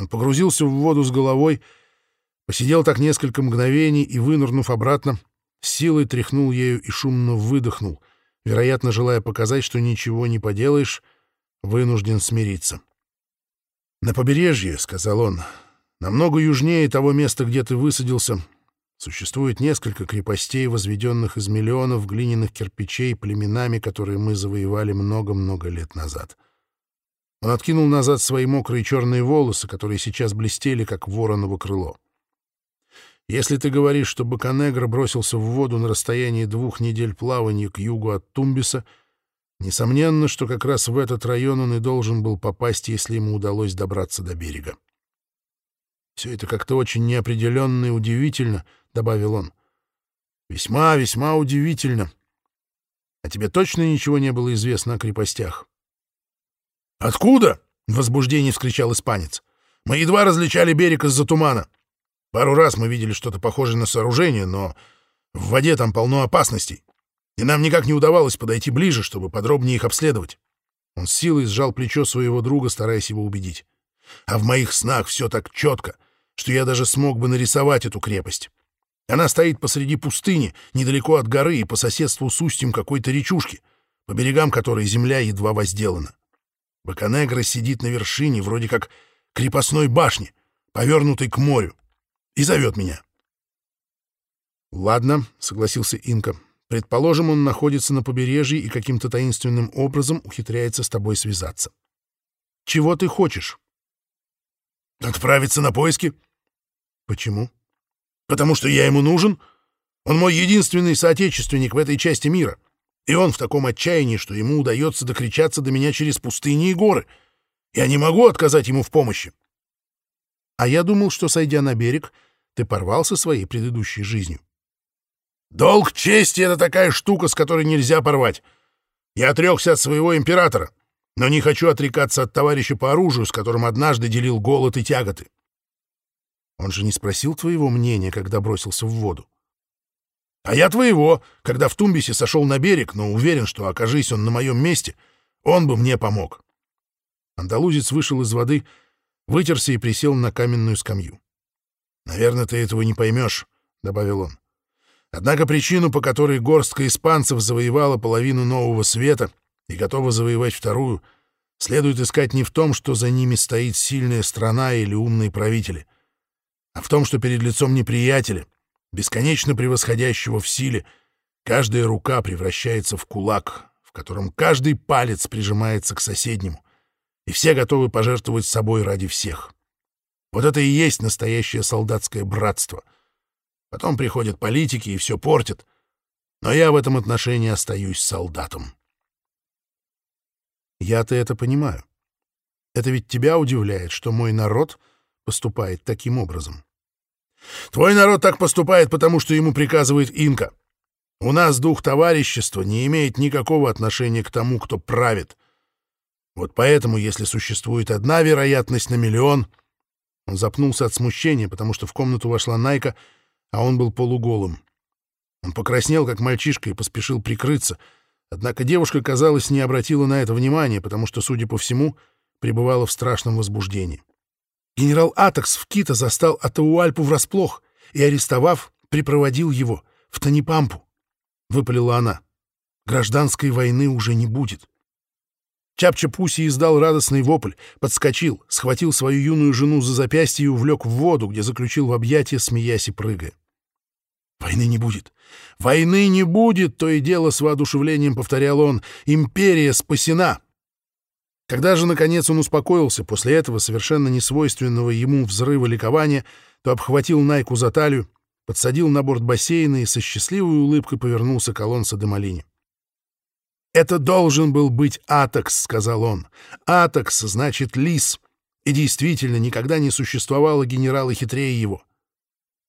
Он погрузился в воду с головой, посидел так несколько мгновений и, вынырнув обратно, силой тряхнул ею и шумно выдохнул, вероятно, желая показать, что ничего не поделаешь, вынужден смириться. «На побережье», — сказал он, — «намного южнее того места, где ты высадился, существует несколько крепостей, возведенных из миллионов глиняных кирпичей племенами, которые мы завоевали много-много лет назад». Он откинул назад свои мокрые черные волосы, которые сейчас блестели, как вороново крыло. Если ты говоришь, что Баканегро бросился в воду на расстоянии двух недель плавания к югу от Тумбиса, несомненно, что как раз в этот район он и должен был попасть, если ему удалось добраться до берега. «Все это как-то очень неопределенно и удивительно», — добавил он. «Весьма, весьма удивительно. А тебе точно ничего не было известно о крепостях?» «Откуда?» — в возбуждении вскричал испанец. «Мы едва различали берег из-за тумана. Пару раз мы видели что-то похожее на сооружение, но в воде там полно опасностей, и нам никак не удавалось подойти ближе, чтобы подробнее их обследовать». Он с силой сжал плечо своего друга, стараясь его убедить. «А в моих снах все так четко, что я даже смог бы нарисовать эту крепость. Она стоит посреди пустыни, недалеко от горы и по соседству с устьем какой-то речушки, по берегам которой земля едва возделана. Баканегра сидит на вершине, вроде как крепостной башни, повернутой к морю, и зовет меня. «Ладно», — согласился Инка. «Предположим, он находится на побережье и каким-то таинственным образом ухитряется с тобой связаться. Чего ты хочешь?» «Отправиться на поиски». «Почему?» «Потому что я ему нужен. Он мой единственный соотечественник в этой части мира. И он в таком отчаянии, что ему удается докричаться до меня через пустыни и горы. Я не могу отказать ему в помощи. А я думал, что, сойдя на берег, ты порвался своей предыдущей жизнью. Долг чести — это такая штука, с которой нельзя порвать. Я отрекся от своего императора, но не хочу отрекаться от товарища по оружию, с которым однажды делил голод и тяготы. Он же не спросил твоего мнения, когда бросился в воду. А я твоего, когда в Тумбисе сошел на берег, но уверен, что, окажись он на моем месте, он бы мне помог. Андалузец вышел из воды, вытерся и присел на каменную скамью. «Наверное, ты этого не поймешь», — добавил он. «Однако причину, по которой горстка испанцев завоевала половину Нового Света и готова завоевать вторую, следует искать не в том, что за ними стоит сильная страна или умные правители, а в том, что перед лицом неприятеля — бесконечно превосходящего в силе, каждая рука превращается в кулак, в котором каждый палец прижимается к соседнему, и все готовы пожертвовать собой ради всех. Вот это и есть настоящее солдатское братство. Потом приходят политики и все портят, но я в этом отношении остаюсь солдатом. Я-то это понимаю. Это ведь тебя удивляет, что мой народ поступает таким образом. Твой народ так поступает, потому что ему приказывает инка. У нас дух товарищества не имеет никакого отношения к тому, кто правит. Вот поэтому, если существует одна вероятность на миллион... Он запнулся от смущения, потому что в комнату вошла Найка, а он был полуголым. Он покраснел, как мальчишка, и поспешил прикрыться. Однако девушка, казалось, не обратила на это внимания, потому что, судя по всему, пребывала в страшном возбуждении. Генерал Атакс в Кита застал Атауальпу врасплох и, арестовав, припроводил его в Танипампу. Выпалила она. Гражданской войны уже не будет. Чапча-Пуси издал радостный вопль, подскочил, схватил свою юную жену за запястье и увлек в воду, где заключил в объятия, смеясь и прыгая. «Войны не будет! Войны не будет!» — то и дело с воодушевлением повторял он. «Империя спасена!» Когда же, наконец, он успокоился после этого совершенно несвойственного ему взрыва ликования, то обхватил Найку за талию, подсадил на борт бассейна и со счастливой улыбкой повернулся к Алонсо де Малине. «Это должен был быть Атакс», — сказал он. «Атакс значит лис». И действительно, никогда не существовало генерала хитрее его.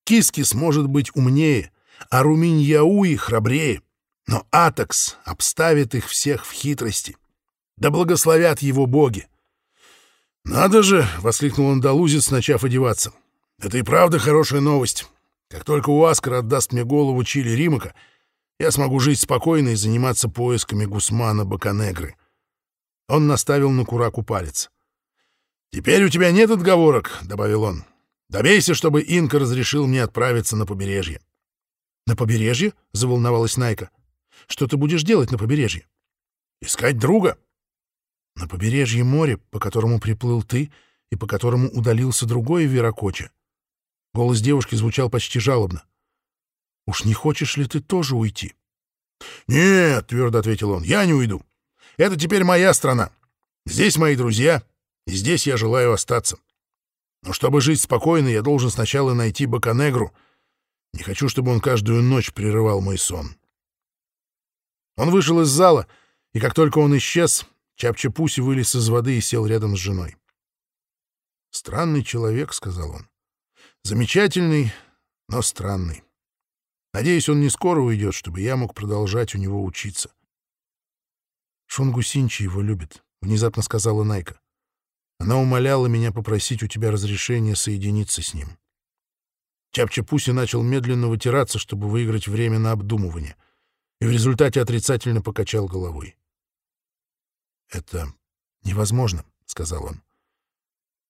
Кискис может быть умнее, а Руминьяуи храбрее, но Атакс обставит их всех в хитрости. Да благословят его боги! «Надо же!» — воскликнул андалузец, начав одеваться. «Это и правда хорошая новость. Как только Уаскар отдаст мне голову Чили Римака, я смогу жить спокойно и заниматься поисками Гусмана Баканегры». Он наставил на Кураку палец. «Теперь у тебя нет отговорок», — добавил он. «Добейся, чтобы Инка разрешил мне отправиться на побережье». «На побережье?» — заволновалась Найка. «Что ты будешь делать на побережье?» «Искать друга». «На побережье море, по которому приплыл ты и по которому удалился другой Веракоча». Голос девушки звучал почти жалобно. «Уж не хочешь ли ты тоже уйти?» «Нет», — твердо ответил он, — «я не уйду. Это теперь моя страна. Здесь мои друзья, и здесь я желаю остаться. Но чтобы жить спокойно, я должен сначала найти Баканегру. Не хочу, чтобы он каждую ночь прерывал мой сон». Он вышел из зала, и как только он исчез, Чапчапуси вылез из воды и сел рядом с женой. «Странный человек», — сказал он. «Замечательный, но странный. Надеюсь, он не скоро уйдет, чтобы я мог продолжать у него учиться. «Шунгу Синчи его любит», — внезапно сказала Найка. Она умоляла меня попросить у тебя разрешения соединиться с ним. Чапчапуси начал медленно вытираться, чтобы выиграть время на обдумывание, и в результате отрицательно покачал головой. «Это невозможно», — сказал он.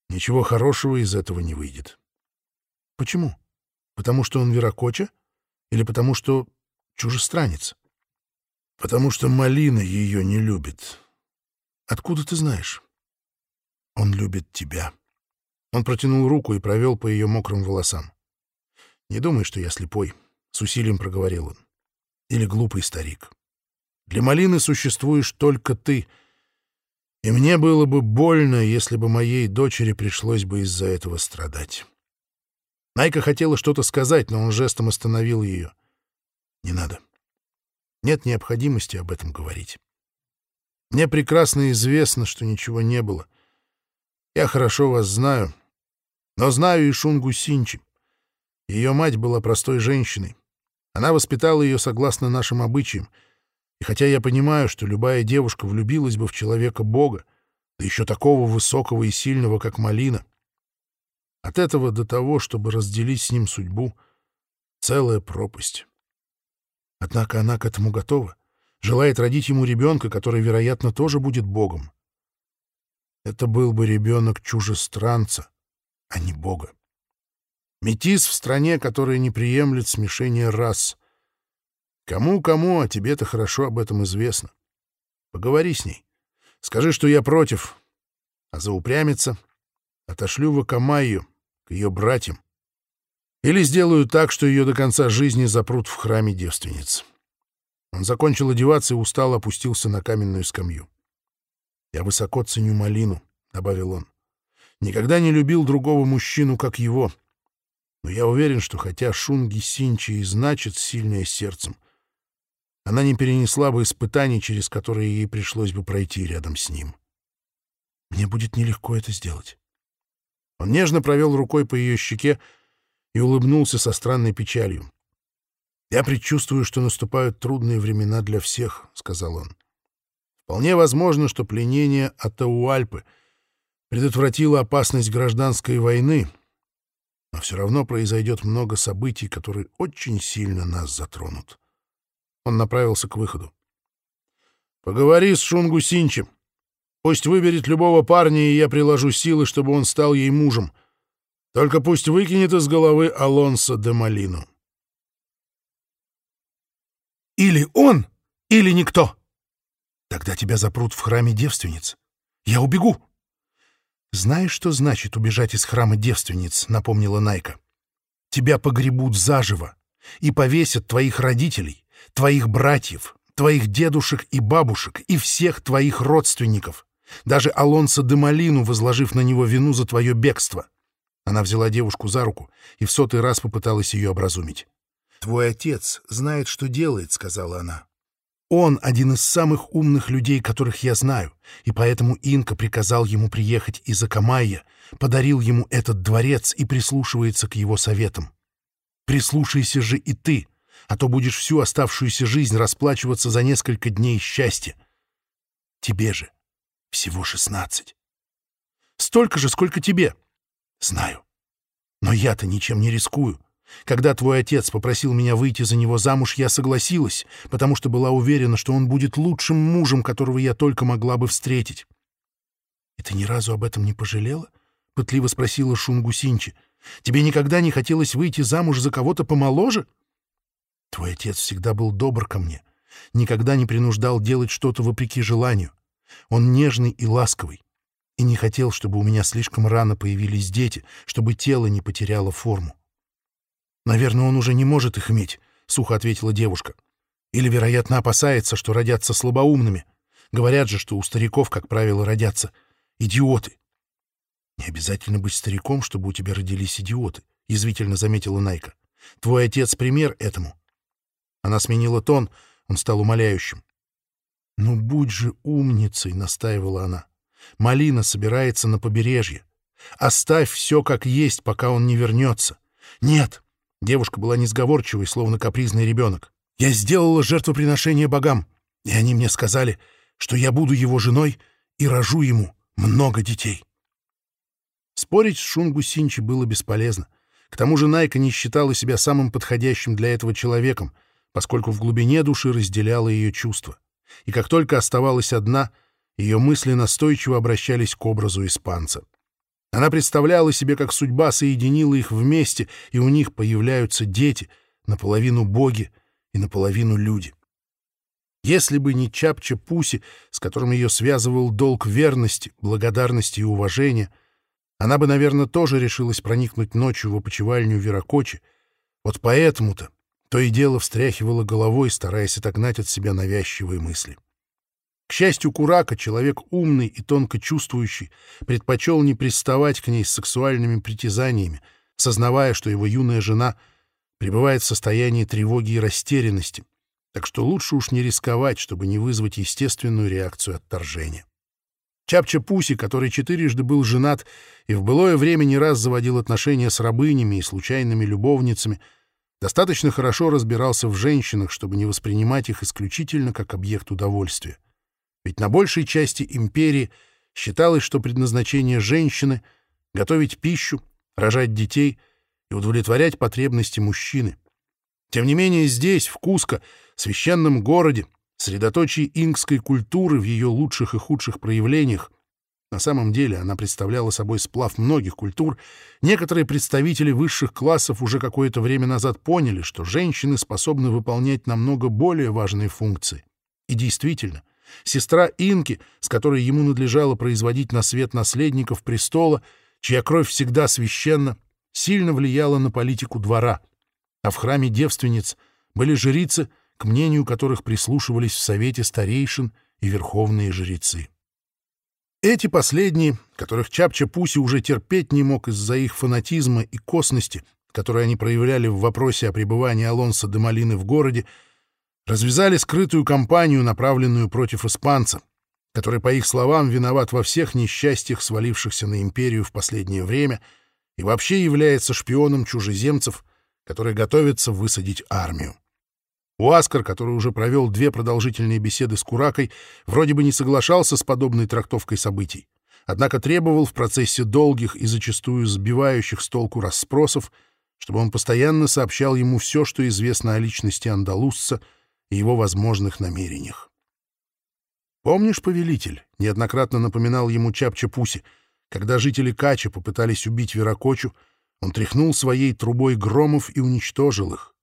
«Ничего хорошего из этого не выйдет». «Почему? Потому что он Веракоча?» Или потому что чужестранец? Потому что Малина ее не любит. Откуда ты знаешь? Он любит тебя. Он протянул руку и провел по ее мокрым волосам. Не думай, что я слепой, — с усилием проговорил он. Или глупый старик. Для Малины существуешь только ты. И мне было бы больно, если бы моей дочери пришлось бы из-за этого страдать. Найка хотела что-то сказать, но он жестом остановил ее. «Не надо. Нет необходимости об этом говорить. Мне прекрасно известно, что ничего не было. Я хорошо вас знаю, но знаю и Шунгу Синчи. Ее мать была простой женщиной. Она воспитала ее согласно нашим обычаям. И хотя я понимаю, что любая девушка влюбилась бы в человека Бога, да еще такого высокого и сильного, как Малина, от этого до того, чтобы разделить с ним судьбу, целая пропасть. Однако она к этому готова, желает родить ему ребенка, который, вероятно, тоже будет богом. Это был бы ребенок чужестранца, а не бога. Метис в стране, которая не приемлет смешение рас. Кому-кому, а тебе-то хорошо об этом известно. Поговори с ней. Скажи, что я против. А заупрямится — отошлю в Акамайю, ее братьям. Или сделаю так, что ее до конца жизни запрут в храме девственниц. Он закончил одеваться и устало опустился на каменную скамью. «Я высоко ценю Малину», — добавил он. «Никогда не любил другого мужчину, как его. Но я уверен, что хотя Шунги Синчи и значит сильное сердцем, она не перенесла бы испытаний, через которые ей пришлось бы пройти рядом с ним. Мне будет нелегко это сделать. Он нежно провел рукой по ее щеке и улыбнулся со странной печалью. «Я предчувствую, что наступают трудные времена для всех», — сказал он. «Вполне возможно, что пленение Атауальпы предотвратило опасность гражданской войны, но все равно произойдет много событий, которые очень сильно нас затронут». Он направился к выходу. «Поговори с Шунгу Синчем. Пусть выберет любого парня, и я приложу силы, чтобы он стал ей мужем. Только пусть выкинет из головы Алонсо де Малину. Или он, или никто. Тогда тебя запрут в храме девственниц. Я убегу. Знаешь, что значит убежать из храма девственниц, напомнила Найка. Тебя погребут заживо и повесят твоих родителей, твоих братьев, твоих дедушек и бабушек и всех твоих родственников. Даже Алонсо де Малину, возложив на него вину за твое бегство. Она взяла девушку за руку и в сотый раз попыталась ее образумить. «Твой отец знает, что делает», — сказала она. «Он один из самых умных людей, которых я знаю, и поэтому Инка приказал ему приехать из Акамайя, подарил ему этот дворец и прислушивается к его советам. Прислушайся же и ты, а то будешь всю оставшуюся жизнь расплачиваться за несколько дней счастья. Тебе же всего шестнадцать. Столько же, сколько тебе. Знаю. Но я-то ничем не рискую. Когда твой отец попросил меня выйти за него замуж, я согласилась, потому что была уверена, что он будет лучшим мужем, которого я только могла бы встретить. «И ты ни разу об этом не пожалела?» — пытливо спросила Шунгу Синчи. «Тебе никогда не хотелось выйти замуж за кого-то помоложе?» «Твой отец всегда был добр ко мне, никогда не принуждал делать что-то вопреки желанию. Он нежный и ласковый, и не хотел, чтобы у меня слишком рано появились дети, чтобы тело не потеряло форму. «Наверное, он уже не может их иметь», — сухо ответила девушка. «Или, вероятно, опасается, что родятся слабоумными. Говорят же, что у стариков, как правило, родятся идиоты». «Не обязательно быть стариком, чтобы у тебя родились идиоты», — язвительно заметила Найка. «Твой отец — пример этому». Она сменила тон, он стал умоляющим. «Ну, будь же умницей», — настаивала она. «Малина собирается на побережье. Оставь все как есть, пока он не вернется». «Нет!» — девушка была несговорчивой, словно капризный ребенок. «Я сделала жертвоприношение богам, и они мне сказали, что я буду его женой и рожу ему много детей». Спорить с Шунгу Синчи было бесполезно. К тому же Найка не считала себя самым подходящим для этого человеком, поскольку в глубине души разделяла ее чувства и как только оставалась одна, ее мысли настойчиво обращались к образу испанца. Она представляла себе, как судьба соединила их вместе, и у них появляются дети, наполовину боги и наполовину люди. Если бы не Чапча Пуси, с которым ее связывал долг верности, благодарности и уважения, она бы, наверное, тоже решилась проникнуть ночью в опочивальню Веракочи. Вот поэтому-то то и дело встряхивала головой, стараясь отогнать от себя навязчивые мысли. К счастью, Курака, человек умный и тонко чувствующий, предпочел не приставать к ней с сексуальными притязаниями, сознавая, что его юная жена пребывает в состоянии тревоги и растерянности, так что лучше уж не рисковать, чтобы не вызвать естественную реакцию отторжения. Чапча Пуси, который четырежды был женат и в былое время не раз заводил отношения с рабынями и случайными любовницами, достаточно хорошо разбирался в женщинах, чтобы не воспринимать их исключительно как объект удовольствия. Ведь на большей части империи считалось, что предназначение женщины — готовить пищу, рожать детей и удовлетворять потребности мужчины. Тем не менее здесь, в Куско, священном городе, средоточии инкской культуры в ее лучших и худших проявлениях, на самом деле она представляла собой сплав многих культур. Некоторые представители высших классов уже какое-то время назад поняли, что женщины способны выполнять намного более важные функции. И действительно, сестра Инки, с которой ему надлежало производить на свет наследников престола, чья кровь всегда священна, сильно влияла на политику двора. А в храме девственниц были жрицы, к мнению которых прислушивались в совете старейшин и верховные жрецы. Эти последние, которых Чапча Пуси уже терпеть не мог из-за их фанатизма и косности, которые они проявляли в вопросе о пребывании Алонса де Малины в городе, развязали скрытую кампанию, направленную против испанца, который, по их словам, виноват во всех несчастьях, свалившихся на империю в последнее время, и вообще является шпионом чужеземцев, которые готовятся высадить армию. Уаскар, который уже провел две продолжительные беседы с Куракой, вроде бы не соглашался с подобной трактовкой событий, однако требовал в процессе долгих и зачастую сбивающих с толку расспросов, чтобы он постоянно сообщал ему все, что известно о личности андалузца и его возможных намерениях. «Помнишь, повелитель?» — неоднократно напоминал ему Чапча Пуси. Когда жители Кача попытались убить Веракочу, он тряхнул своей трубой громов и уничтожил их.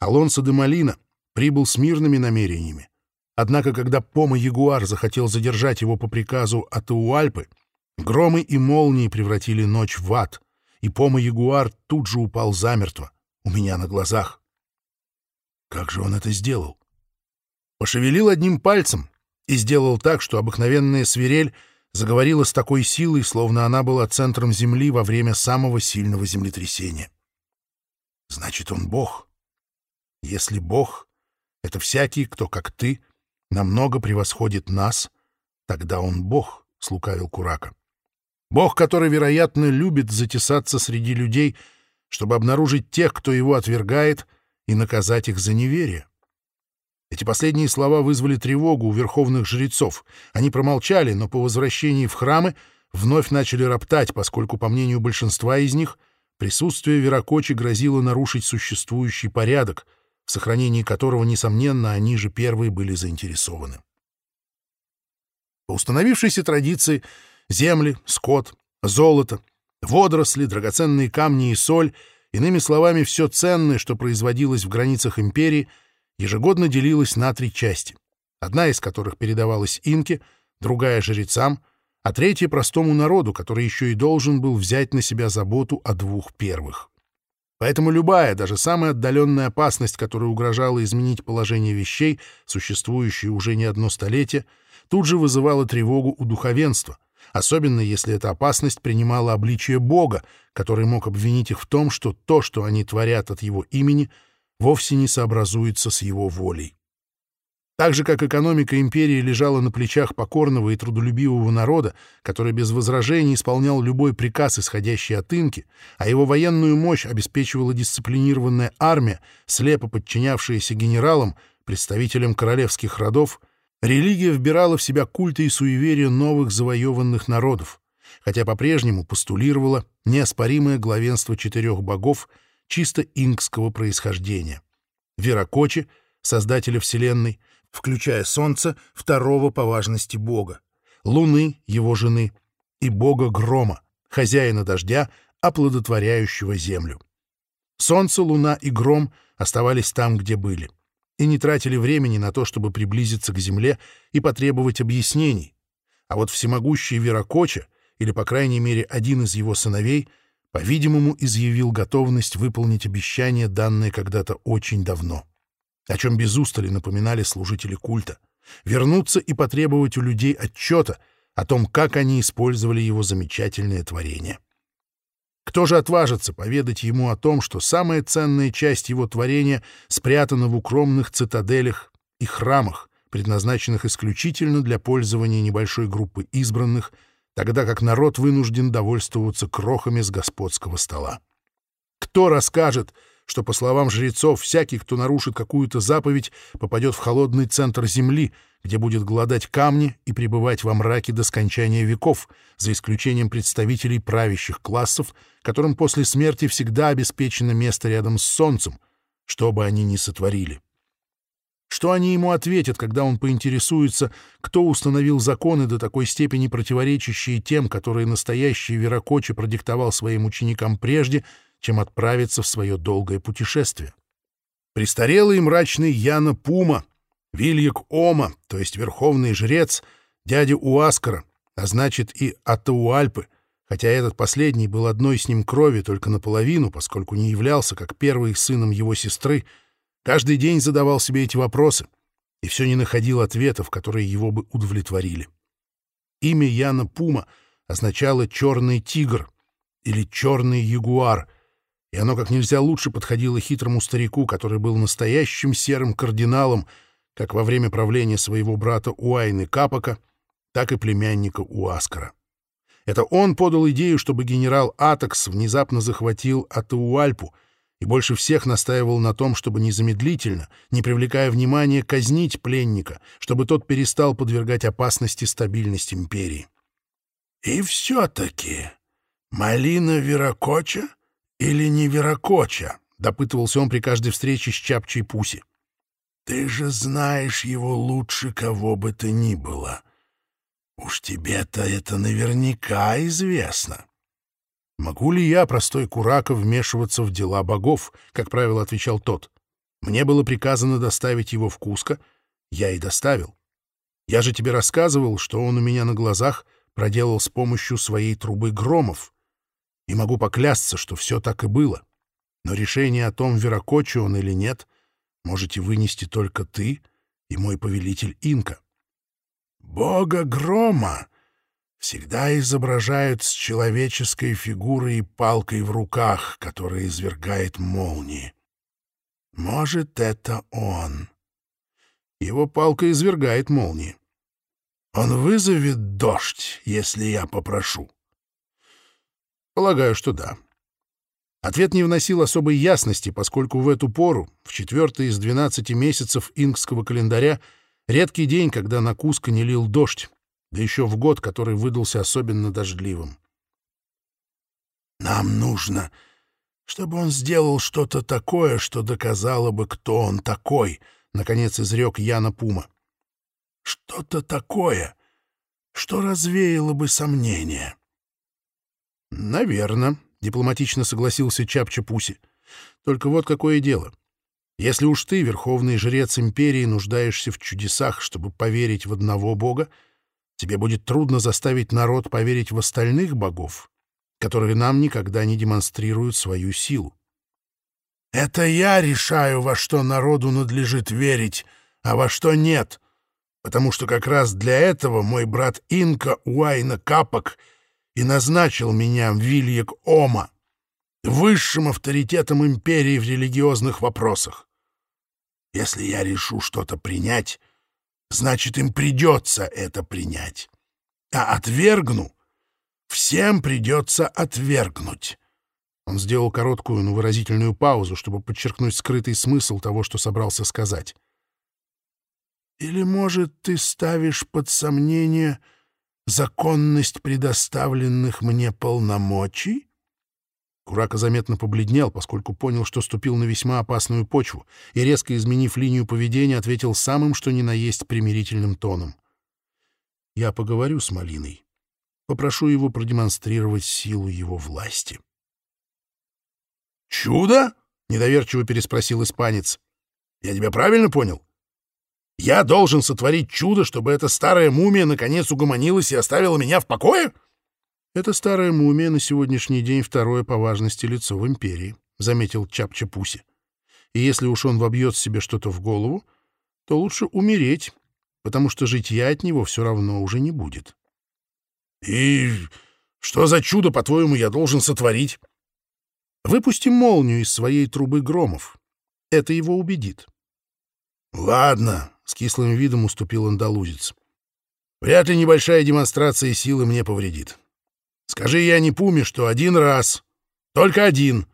Алонсо де Малина — прибыл с мирными намерениями. Однако, когда Пома-Ягуар захотел задержать его по приказу Атауальпы, громы и молнии превратили ночь в ад, и Пома-Ягуар тут же упал замертво, у меня на глазах. Как же он это сделал? Пошевелил одним пальцем и сделал так, что обыкновенная свирель заговорила с такой силой, словно она была центром Земли во время самого сильного землетрясения. Значит, он Бог. Если Бог, это всякий, кто, как ты, намного превосходит нас, тогда он Бог, — слукавил Курака. Бог, который, вероятно, любит затесаться среди людей, чтобы обнаружить тех, кто его отвергает, и наказать их за неверие. Эти последние слова вызвали тревогу у верховных жрецов. Они промолчали, но по возвращении в храмы вновь начали роптать, поскольку, по мнению большинства из них, присутствие Веракочи грозило нарушить существующий порядок — в сохранении которого, несомненно, они же первые были заинтересованы. По установившейся традиции, Земли, скот, золото, водоросли, драгоценные камни и соль, иными словами, все ценное, что производилось в границах империи, ежегодно делилось на три части, одна из которых передавалась инке, другая — жрецам, а третья — простому народу, который еще и должен был взять на себя заботу о двух первых. Поэтому любая, даже самая отдаленная опасность, которая угрожала изменить положение вещей, существующие уже не одно столетие, тут же вызывала тревогу у духовенства, особенно если эта опасность принимала обличие Бога, который мог обвинить их в том, что то, что они творят от его имени, вовсе не сообразуется с его волей. Так же, как экономика империи лежала на плечах покорного и трудолюбивого народа, который без возражений исполнял любой приказ, исходящий от инки, а его военную мощь обеспечивала дисциплинированная армия, слепо подчинявшаяся генералам, представителям королевских родов, религия вбирала в себя культы и суеверия новых завоеванных народов, хотя по-прежнему постулировала неоспоримое главенство четырех богов чисто инкского происхождения. Веракочи, создателя Вселенной, включая Солнце, второго по важности бога, Луны, его жены, и бога Грома, хозяина дождя, оплодотворяющего землю. Солнце, Луна и Гром оставались там, где были, и не тратили времени на то, чтобы приблизиться к Земле и потребовать объяснений. А вот всемогущий Веракоча, или, по крайней мере, один из его сыновей, по-видимому, изъявил готовность выполнить обещание, данное когда-то очень давно о чем без устали напоминали служители культа, вернуться и потребовать у людей отчета о том, как они использовали его замечательное творение. Кто же отважится поведать ему о том, что самая ценная часть его творения спрятана в укромных цитаделях и храмах, предназначенных исключительно для пользования небольшой группы избранных, тогда как народ вынужден довольствоваться крохами с господского стола? Кто расскажет, что, по словам жрецов, всякий, кто нарушит какую-то заповедь, попадет в холодный центр земли, где будет голодать камни и пребывать во мраке до скончания веков, за исключением представителей правящих классов, которым после смерти всегда обеспечено место рядом с солнцем, что бы они ни сотворили. Что они ему ответят, когда он поинтересуется, кто установил законы до такой степени противоречащие тем, которые настоящий Веракочи продиктовал своим ученикам прежде — чем отправиться в свое долгое путешествие. Престарелый мрачный Яна Пума, Вильяк Ома, то есть верховный жрец, дядя Уаскара, а значит и Атауальпы, хотя этот последний был одной с ним крови только наполовину, поскольку не являлся как первый сыном его сестры, каждый день задавал себе эти вопросы и все не находил ответов, которые его бы удовлетворили. Имя Яна Пума означало «черный тигр» или «черный ягуар», и оно как нельзя лучше подходило хитрому старику, который был настоящим серым кардиналом как во время правления своего брата Уайны Капака, так и племянника Уаскара. Это он подал идею, чтобы генерал Атакс внезапно захватил Атауальпу и больше всех настаивал на том, чтобы незамедлительно, не привлекая внимания, казнить пленника, чтобы тот перестал подвергать опасности стабильность империи. «И все-таки Малина Веракоча «Или не Веракоча?» — допытывался он при каждой встрече с Чапчей Пуси. «Ты же знаешь его лучше кого бы то ни было. Уж тебе-то это наверняка известно». «Могу ли я, простой Курака, вмешиваться в дела богов?» — как правило, отвечал тот. «Мне было приказано доставить его в Куско. Я и доставил. Я же тебе рассказывал, что он у меня на глазах проделал с помощью своей трубы громов и могу поклясться, что все так и было. Но решение о том, веракоче он или нет, можете вынести только ты и мой повелитель Инка. Бога грома всегда изображают с человеческой фигурой и палкой в руках, которая извергает молнии. Может, это он. Его палка извергает молнии. Он вызовет дождь, если я попрошу. Полагаю, что да. Ответ не вносил особой ясности, поскольку в эту пору, в четвертый из двенадцати месяцев инкского календаря, редкий день, когда на Куско не лил дождь, да еще в год, который выдался особенно дождливым. «Нам нужно, чтобы он сделал что-то такое, что доказало бы, кто он такой», — наконец изрек Яна Пума. «Что-то такое, что развеяло бы сомнения. «Наверно», — дипломатично согласился Чапча-Пуси. «Только вот какое дело. Если уж ты, верховный жрец империи, нуждаешься в чудесах, чтобы поверить в одного бога, тебе будет трудно заставить народ поверить в остальных богов, которые нам никогда не демонстрируют свою силу. Это я решаю, во что народу надлежит верить, а во что нет, потому что как раз для этого мой брат Инка Уайна Капок и назначил меня Вильек Ома, высшим авторитетом империи в религиозных вопросах. Если я решу что-то принять, значит, им придется это принять. А отвергну, всем придется отвергнуть. Он сделал короткую, но выразительную паузу, чтобы подчеркнуть скрытый смысл того, что собрался сказать. «Или, может, ты ставишь под сомнение законность предоставленных мне полномочий?» Курака заметно побледнел, поскольку понял, что ступил на весьма опасную почву, и, резко изменив линию поведения, ответил самым, что ни на есть, примирительным тоном. «Я поговорю с Малиной. Попрошу его продемонстрировать силу его власти». «Чудо?» — недоверчиво переспросил испанец. «Я тебя правильно понял? Я должен сотворить чудо, чтобы эта старая мумия наконец угомонилась и оставила меня в покое?» «Это старая мумия на сегодняшний день второе по важности лицо в империи», — заметил Чапча-Пуси. «И если уж он вобьет себе что-то в голову, то лучше умереть, потому что житья от него все равно уже не будет». «И что за чудо, по-твоему, я должен сотворить?» «Выпусти молнию из своей трубы громов. Это его убедит». «Ладно», — с кислым видом уступил андалузец. «Вряд ли небольшая демонстрация силы мне повредит. Скажи я не Пуме, что один раз, только один,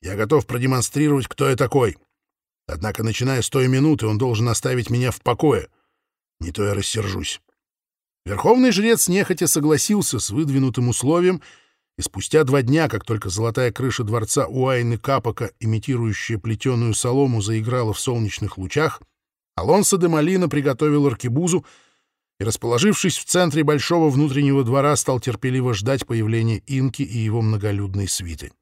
я готов продемонстрировать, кто я такой. Однако, начиная с той минуты, он должен оставить меня в покое. Не то я рассержусь. Верховный жрец нехотя согласился с выдвинутым условием, и спустя два дня, как только золотая крыша дворца Уайны Капака, имитирующая плетеную солому, заиграла в солнечных лучах, Алонсо де Малина приготовил аркебузу, и, расположившись в центре большого внутреннего двора, стал терпеливо ждать появления Инки и его многолюдной свиты.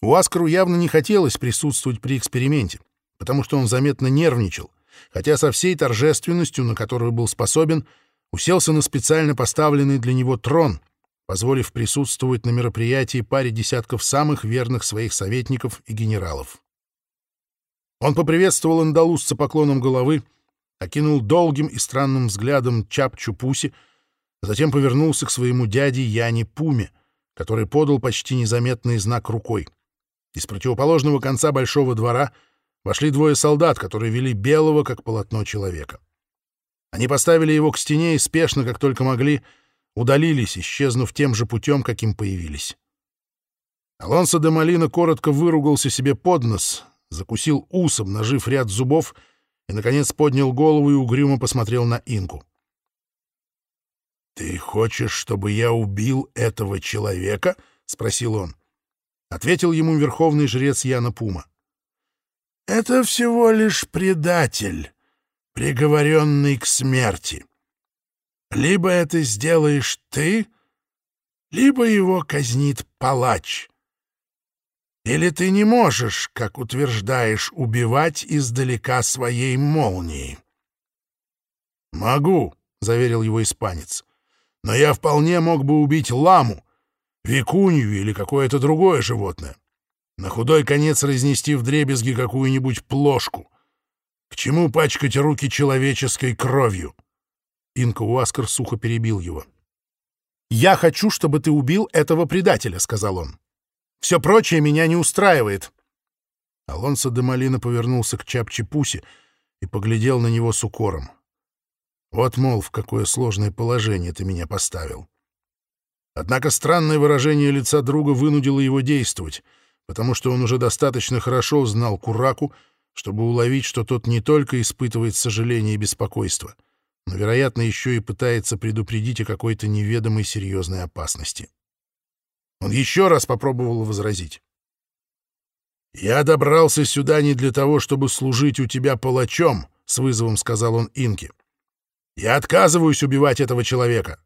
Уаскару явно не хотелось присутствовать при эксперименте, потому что он заметно нервничал, хотя со всей торжественностью, на которую был способен, уселся на специально поставленный для него трон, позволив присутствовать на мероприятии паре десятков самых верных своих советников и генералов. Он поприветствовал андалузца поклоном головы, окинул долгим и странным взглядом Чап-Чупуси, затем повернулся к своему дяде Яне Пуме, который подал почти незаметный знак рукой. Из противоположного конца большого двора вошли двое солдат, которые вели белого, как полотно человека. Они поставили его к стене и спешно, как только могли, удалились, исчезнув тем же путем, каким появились. Алонсо де Малина коротко выругался себе под нос, закусил усом, нажив ряд зубов — и, наконец, поднял голову и угрюмо посмотрел на Инку. «Ты хочешь, чтобы я убил этого человека?» — спросил он. Ответил ему верховный жрец Яна Пума. «Это всего лишь предатель, приговоренный к смерти. Либо это сделаешь ты, либо его казнит палач. Или ты не можешь, как утверждаешь, убивать издалека своей молнией? «Могу», — заверил его испанец. «Но я вполне мог бы убить ламу, викунью или какое-то другое животное. На худой конец разнести в дребезги какую-нибудь плошку. К чему пачкать руки человеческой кровью?» Инка Уаскар сухо перебил его. «Я хочу, чтобы ты убил этого предателя», — сказал он. Все прочее меня не устраивает. Алонсо де Малина повернулся к Чапчи-Пуси и поглядел на него с укором. Вот, мол, в какое сложное положение ты меня поставил. Однако странное выражение лица друга вынудило его действовать, потому что он уже достаточно хорошо знал Кураку, чтобы уловить, что тот не только испытывает сожаление и беспокойство, но, вероятно, еще и пытается предупредить о какой-то неведомой серьезной опасности. Он еще раз попробовал возразить. «Я добрался сюда не для того, чтобы служить у тебя палачом», — с вызовом сказал он Инке. Я отказываюсь убивать этого человека.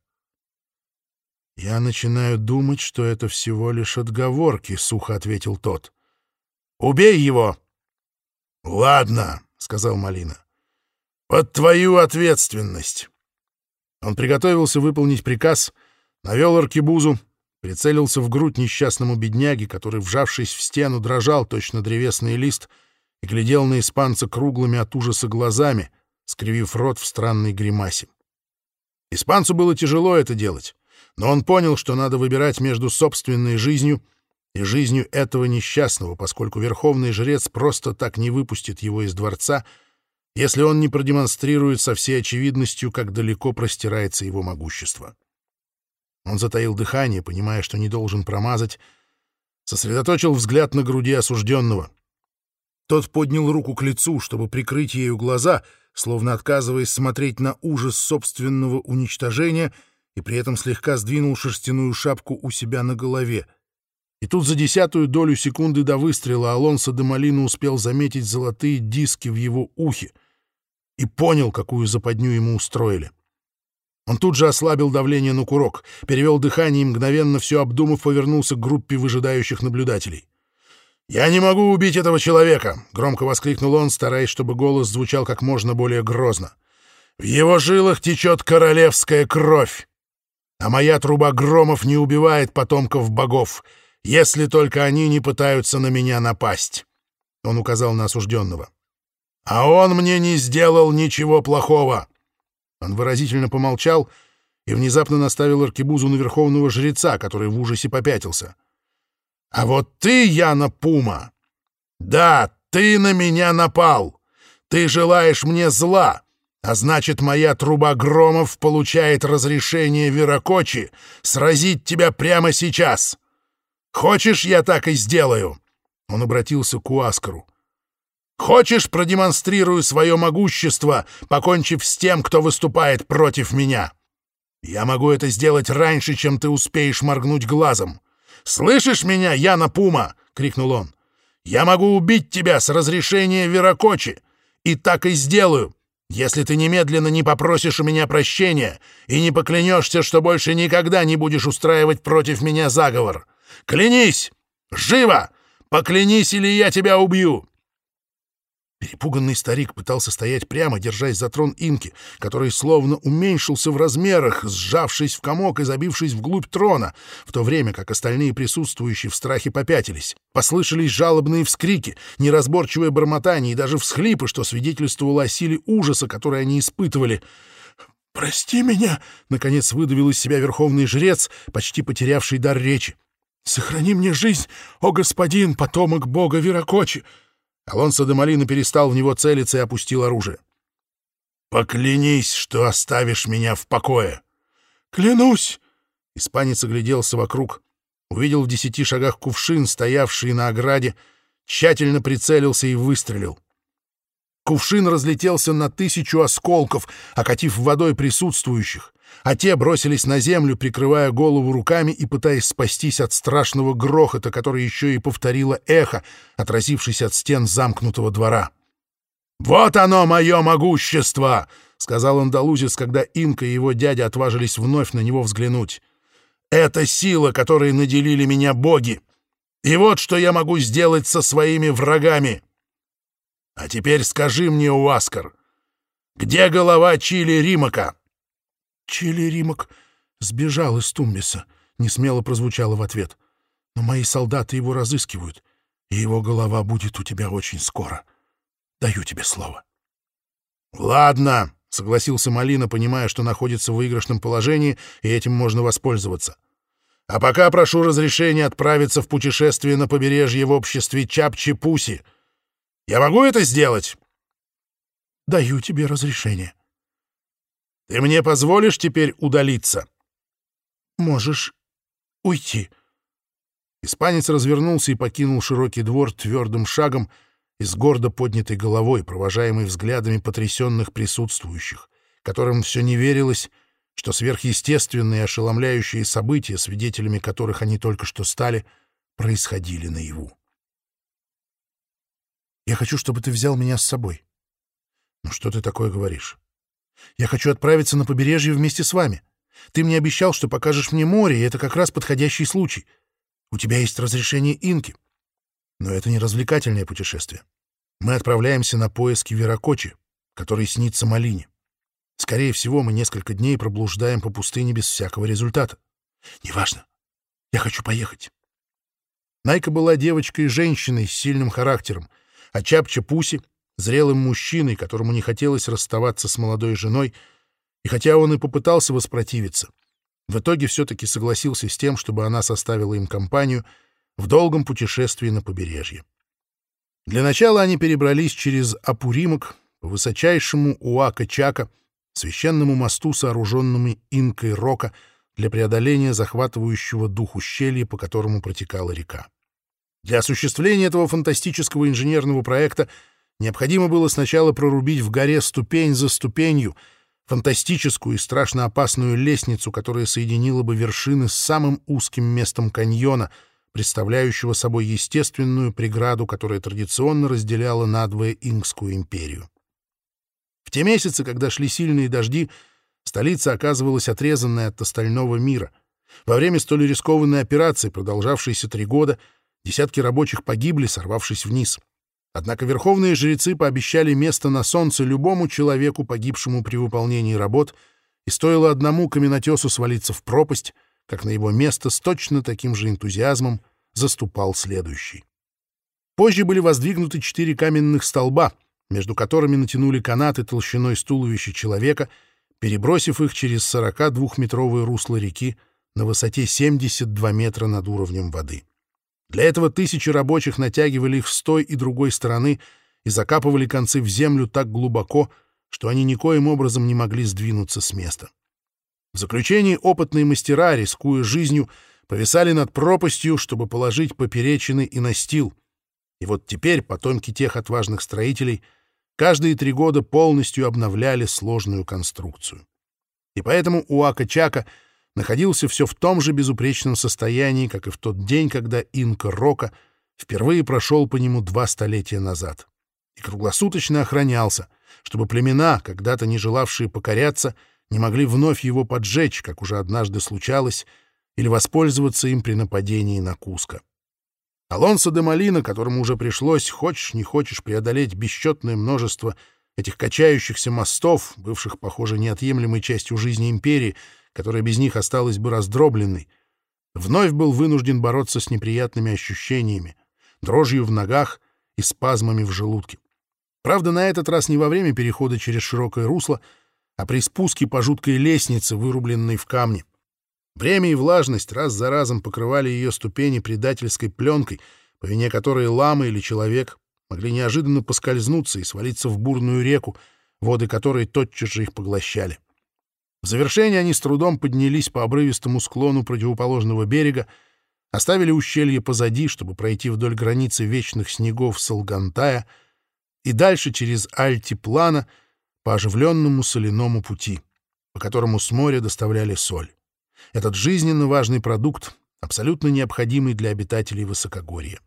«Я начинаю думать, что это всего лишь отговорки», — сухо ответил тот. «Убей его!» «Ладно», — сказал Малина. «Под твою ответственность». Он приготовился выполнить приказ, навел аркебузу, прицелился в грудь несчастному бедняге, который, вжавшись в стену, дрожал точно древесный лист и глядел на испанца круглыми от ужаса глазами, скривив рот в странной гримасе. Испанцу было тяжело это делать но он понял, что надо выбирать между собственной жизнью и жизнью этого несчастного, поскольку верховный жрец просто так не выпустит его из дворца, если он не продемонстрирует со всей очевидностью, как далеко простирается его могущество. Он затаил дыхание, понимая, что не должен промазать, сосредоточил взгляд на груди осужденного. Тот поднял руку к лицу, чтобы прикрыть ею глаза, словно отказываясь смотреть на ужас собственного уничтожения — и при этом слегка сдвинул шерстяную шапку у себя на голове. И тут за десятую долю секунды до выстрела Алонсо де Малина успел заметить золотые диски в его ухе и понял, какую западню ему устроили. Он тут же ослабил давление на курок, перевел дыхание и, мгновенно все обдумав, повернулся к группе выжидающих наблюдателей. «Я не могу убить этого человека!» — громко воскликнул он, стараясь, чтобы голос звучал как можно более грозно. «В его жилах течет королевская кровь! А моя труба громов не убивает потомков богов, если только они не пытаются на меня напасть. Он указал на осужденного. А он мне не сделал ничего плохого. Он выразительно помолчал и внезапно наставил аркебузу на верховного жреца, который в ужасе попятился. «А вот ты, Яна Пума! Да, ты на меня напал! Ты желаешь мне зла!» А значит, моя труба громов получает разрешение Веракочи сразить тебя прямо сейчас. Хочешь, я так и сделаю?» Он обратился к Уаскару. «Хочешь, продемонстрирую свое могущество, покончив с тем, кто выступает против меня? Я могу это сделать раньше, чем ты успеешь моргнуть глазом. Слышишь меня, Яна Пума?» — крикнул он. «Я могу убить тебя с разрешения Веракочи, и так и сделаю, если ты немедленно не попросишь у меня прощения и не поклянешься, что больше никогда не будешь устраивать против меня заговор. Клянись! Живо! Поклянись, или я тебя убью!» Перепуганный старик пытался стоять прямо, держась за трон инки, который словно уменьшился в размерах, сжавшись в комок и забившись вглубь трона, в то время как остальные присутствующие в страхе попятились. Послышались жалобные вскрики, неразборчивое бормотание и даже всхлипы, что свидетельствовало о силе ужаса, который они испытывали. «Прости меня!» — наконец выдавил из себя верховный жрец, почти потерявший дар речи. «Сохрани мне жизнь, о господин, потомок бога Веракочи!» Алонсо де Малина перестал в него целиться и опустил оружие. «Поклянись, что оставишь меня в покое!» «Клянусь!» Испанец огляделся вокруг, увидел в десяти шагах кувшин, стоявший на ограде, тщательно прицелился и выстрелил. Кувшин разлетелся на тысячу осколков, окатив водой присутствующих, а те бросились на землю, прикрывая голову руками и пытаясь спастись от страшного грохота, который еще и повторило эхо, отразившись от стен замкнутого двора. «Вот оно, мое могущество!» — сказал Андалузис, когда Инка и его дядя отважились вновь на него взглянуть. «Это сила, которой наделили меня боги! И вот что я могу сделать со своими врагами!» А теперь скажи мне, Уаскар, где голова Чили Римака?» «Чили Римак сбежал из Тумбиса», — несмело прозвучало в ответ. «Но мои солдаты его разыскивают, и его голова будет у тебя очень скоро. Даю тебе слово». «Ладно», — согласился Малина, понимая, что находится в выигрышном положении, и этим можно воспользоваться. «А пока прошу разрешения отправиться в путешествие на побережье в обществе Чапчи-Пуси». Я могу это сделать?» «Даю тебе разрешение». «Ты мне позволишь теперь удалиться?» «Можешь уйти». Испанец развернулся и покинул широкий двор твердым шагом и с гордо поднятой головой, провожаемой взглядами потрясенных присутствующих, которым все не верилось, что сверхъестественные ошеломляющие события, свидетелями которых они только что стали, происходили наяву. Я хочу, чтобы ты взял меня с собой. Ну что ты такое говоришь? Я хочу отправиться на побережье вместе с вами. Ты мне обещал, что покажешь мне море, и это как раз подходящий случай. У тебя есть разрешение инки. Но это не развлекательное путешествие. Мы отправляемся на поиски Веракочи, который снится Малине. Скорее всего, мы несколько дней проблуждаем по пустыне без всякого результата. Неважно. Я хочу поехать. Найка была девочкой и женщиной с сильным характером, а Чапча Пуси — зрелым мужчиной, которому не хотелось расставаться с молодой женой, и хотя он и попытался воспротивиться, в итоге все-таки согласился с тем, чтобы она составила им компанию в долгом путешествии на побережье. Для начала они перебрались через Апуримок по высочайшему Уака-Чака, священному мосту, сооруженному инкой Рока для преодоления захватывающего дух ущелья, по которому протекала река. Для осуществления этого фантастического инженерного проекта необходимо было сначала прорубить в горе ступень за ступенью фантастическую и страшно опасную лестницу, которая соединила бы вершины с самым узким местом каньона — представляющего собой естественную преграду, которая традиционно разделяла надвое Ингскую империю. В те месяцы, когда шли сильные дожди, столица оказывалась отрезанной от остального мира. Во время столь рискованной операции, продолжавшейся три года, десятки рабочих погибли, сорвавшись вниз. Однако верховные жрецы пообещали место на солнце любому человеку, погибшему при выполнении работ, и стоило одному каменотесу свалиться в пропасть — как на его место с точно таким же энтузиазмом заступал следующий. Позже были воздвигнуты четыре каменных столба, между которыми натянули канаты толщиной с человека, перебросив их через 42-метровое русло реки на высоте 72 метра над уровнем воды. Для этого тысячи рабочих натягивали их с той и другой стороны и закапывали концы в землю так глубоко, что они никоим образом не могли сдвинуться с места. В заключении опытные мастера, рискуя жизнью, повисали над пропастью, чтобы положить поперечины и настил. И вот теперь потомки тех отважных строителей каждые три года полностью обновляли сложную конструкцию. И поэтому Уака-Чака находился все в том же безупречном состоянии, как и в тот день, когда Инка Рока впервые прошел по нему два столетия назад. И круглосуточно охранялся, чтобы племена, когда-то не желавшие покоряться, не могли вновь его поджечь, как уже однажды случалось, или воспользоваться им при нападении на Куско. Алонсо де Малина, которому уже пришлось, хочешь не хочешь, преодолеть бесчетное множество этих качающихся мостов, бывших, похоже, неотъемлемой частью жизни империи, которая без них осталась бы раздробленной, вновь был вынужден бороться с неприятными ощущениями, дрожью в ногах и спазмами в желудке. Правда, на этот раз не во время перехода через широкое русло, а при спуске по жуткой лестнице, вырубленной в камне. Время и влажность раз за разом покрывали ее ступени предательской пленкой, по вине которой лама или человек могли неожиданно поскользнуться и свалиться в бурную реку, воды которой тотчас же их поглощали. В завершение они с трудом поднялись по обрывистому склону противоположного берега, оставили ущелье позади, чтобы пройти вдоль границы вечных снегов Салгантая и дальше через Альтиплана — по оживленному соляному пути, по которому с моря доставляли соль. Этот жизненно важный продукт, абсолютно необходимый для обитателей высокогорья.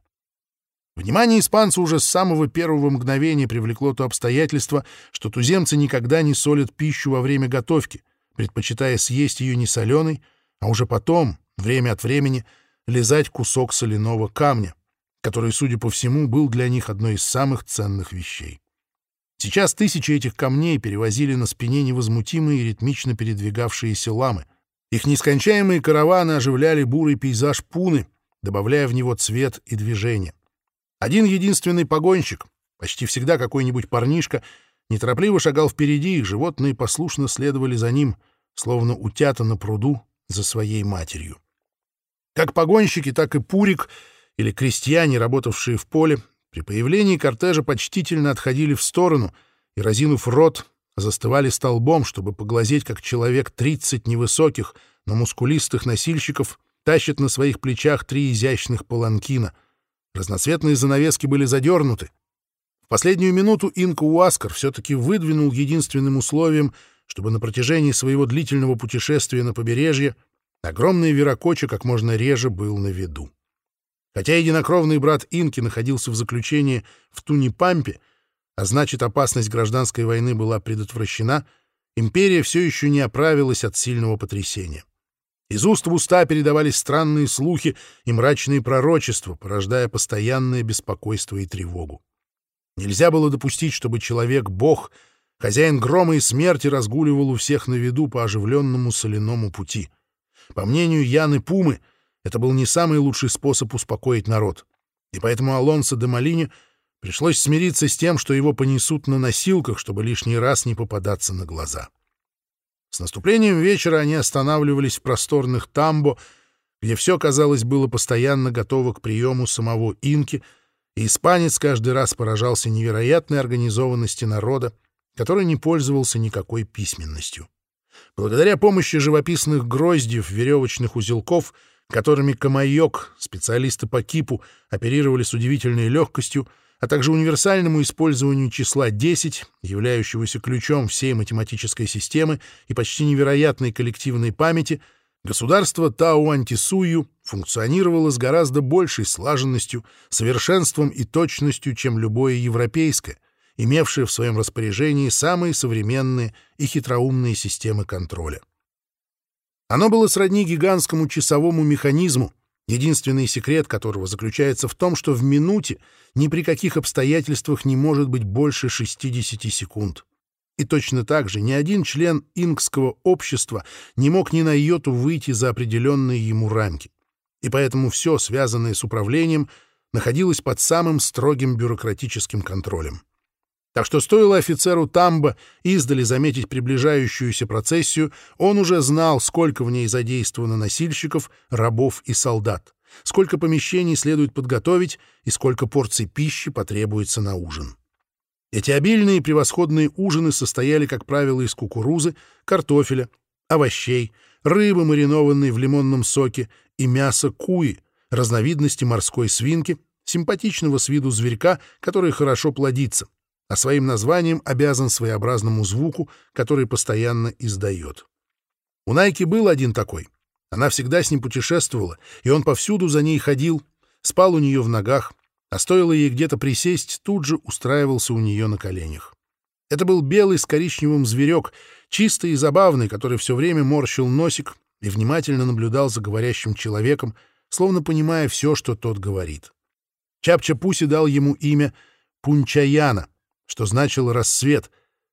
Внимание испанца уже с самого первого мгновения привлекло то обстоятельство, что туземцы никогда не солят пищу во время готовки, предпочитая съесть ее не соленой, а уже потом, время от времени, лизать кусок соляного камня, который, судя по всему, был для них одной из самых ценных вещей. Сейчас тысячи этих камней перевозили на спине невозмутимые и ритмично передвигавшиеся ламы. Их нескончаемые караваны оживляли бурый пейзаж Пуны, добавляя в него цвет и движение. Один единственный погонщик, почти всегда какой-нибудь парнишка, неторопливо шагал впереди, и животные послушно следовали за ним, словно утята на пруду за своей матерью. Как погонщики, так и Пурик или крестьяне, работавшие в поле, при появлении кортежа почтительно отходили в сторону и, разинув рот, застывали столбом, чтобы поглазеть, как человек тридцать невысоких, но мускулистых носильщиков тащат на своих плечах три изящных паланкина. Разноцветные занавески были задернуты. В последнюю минуту Инка Уаскар все-таки выдвинул единственным условием, чтобы на протяжении своего длительного путешествия на побережье огромный Веракоча как можно реже был на виду. Хотя единокровный брат Инки находился в заключении в Тунипампе, а значит, опасность гражданской войны была предотвращена, империя все еще не оправилась от сильного потрясения. Из уст в уста передавались странные слухи и мрачные пророчества, порождая постоянное беспокойство и тревогу. Нельзя было допустить, чтобы человек-бог, хозяин грома и смерти, разгуливал у всех на виду по оживленному соляному пути. По мнению Яны Пумы, это был не самый лучший способ успокоить народ, и поэтому Алонсо де Малине пришлось смириться с тем, что его понесут на носилках, чтобы лишний раз не попадаться на глаза. С наступлением вечера они останавливались в просторных тамбо, где все, казалось, было постоянно готово к приему самого инки, и испанец каждый раз поражался невероятной организованности народа, который не пользовался никакой письменностью. Благодаря помощи живописных гроздьев, веревочных узелков, которыми Камайок, специалисты по кипу, оперировали с удивительной легкостью, а также универсальному использованию числа 10, являющегося ключом всей математической системы и почти невероятной коллективной памяти, государство Тауантисую функционировало с гораздо большей слаженностью, совершенством и точностью, чем любое европейское, имевшее в своем распоряжении самые современные и хитроумные системы контроля. Оно было сродни гигантскому часовому механизму, единственный секрет которого заключается в том, что в минуте ни при каких обстоятельствах не может быть больше 60 секунд. И точно так же ни один член инкского общества не мог ни на йоту выйти за определенные ему рамки. И поэтому все, связанное с управлением, находилось под самым строгим бюрократическим контролем. Так что стоило офицеру Тамбо издали заметить приближающуюся процессию, он уже знал, сколько в ней задействовано носильщиков, рабов и солдат, сколько помещений следует подготовить и сколько порций пищи потребуется на ужин. Эти обильные превосходные ужины состояли, как правило, из кукурузы, картофеля, овощей, рыбы, маринованной в лимонном соке, и мяса куи, разновидности морской свинки, симпатичного с виду зверька, который хорошо плодится — а своим названием обязан своеобразному звуку, который постоянно издает. У Найки был один такой. Она всегда с ним путешествовала, и он повсюду за ней ходил, спал у нее в ногах, а стоило ей где-то присесть, тут же устраивался у нее на коленях. Это был белый с коричневым зверек, чистый и забавный, который все время морщил носик и внимательно наблюдал за говорящим человеком, словно понимая все, что тот говорит. Чапча Пуси дал ему имя Пунчаяна — что значило «рассвет»,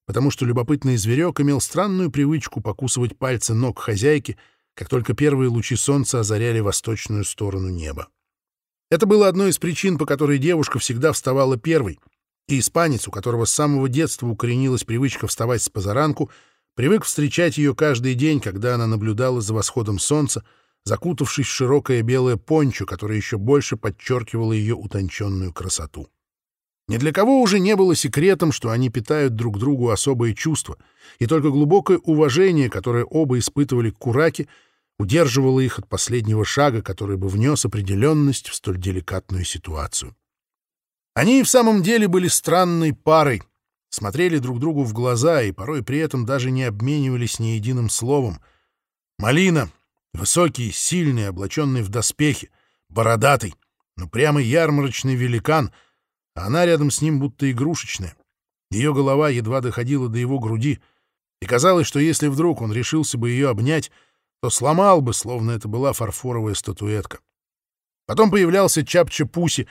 потому что любопытный зверек имел странную привычку покусывать пальцы ног хозяйки, как только первые лучи солнца озаряли восточную сторону неба. Это было одной из причин, по которой девушка всегда вставала первой, и испанец, у которого с самого детства укоренилась привычка вставать с позаранку, привык встречать ее каждый день, когда она наблюдала за восходом солнца, закутавшись в широкое белое пончо, которое еще больше подчеркивало ее утонченную красоту. Ни для кого уже не было секретом, что они питают друг другу особые чувства, и только глубокое уважение, которое оба испытывали к Кураке, удерживало их от последнего шага, который бы внес определенность в столь деликатную ситуацию. Они и в самом деле были странной парой, смотрели друг другу в глаза и порой при этом даже не обменивались ни единым словом. Малина, высокий, сильный, облаченный в доспехи, бородатый, но прямо ярмарочный великан — она рядом с ним будто игрушечная. Ее голова едва доходила до его груди, и казалось, что если вдруг он решился бы ее обнять, то сломал бы, словно это была фарфоровая статуэтка. Потом появлялся Чапча Пуси.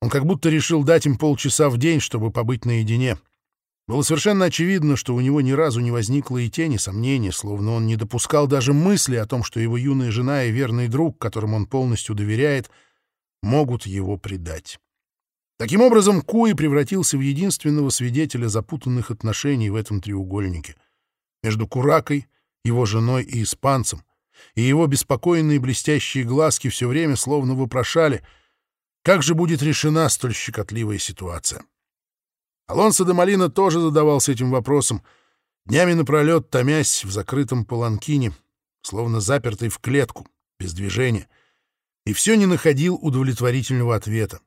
Он как будто решил дать им полчаса в день, чтобы побыть наедине. Было совершенно очевидно, что у него ни разу не возникло и тени сомнения, словно он не допускал даже мысли о том, что его юная жена и верный друг, которому он полностью доверяет, могут его предать. Таким образом, Куи превратился в единственного свидетеля запутанных отношений в этом треугольнике между Куракой, его женой и испанцем, и его беспокойные блестящие глазки все время словно вопрошали, как же будет решена столь щекотливая ситуация. Алонсо де Малина тоже задавался этим вопросом, днями напролет томясь в закрытом паланкине, словно запертый в клетку, без движения, и все не находил удовлетворительного ответа.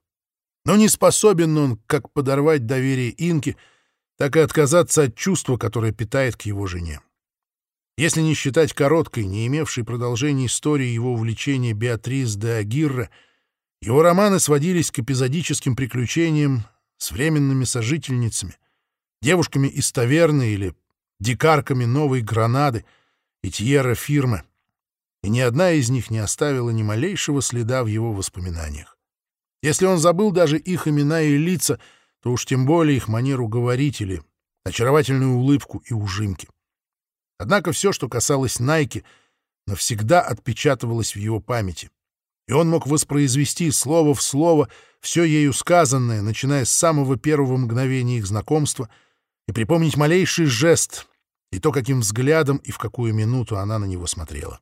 Но не способен он как подорвать доверие Инки, так и отказаться от чувства, которое питает к его жене. Если не считать короткой, не имевшей продолжения истории его увлечения Беатрис де Агирре, его романы сводились к эпизодическим приключениям с временными сожительницами, девушками из таверны или дикарками Новой Гранады и Тьерра Фирме, и ни одна из них не оставила ни малейшего следа в его воспоминаниях. Если он забыл даже их имена и лица, то уж тем более их манеру говорить или очаровательную улыбку и ужимки. Однако все, что касалось Найки, навсегда отпечатывалось в его памяти, и он мог воспроизвести слово в слово все ею сказанное, начиная с самого первого мгновения их знакомства, и припомнить малейший жест и то, каким взглядом и в какую минуту она на него смотрела.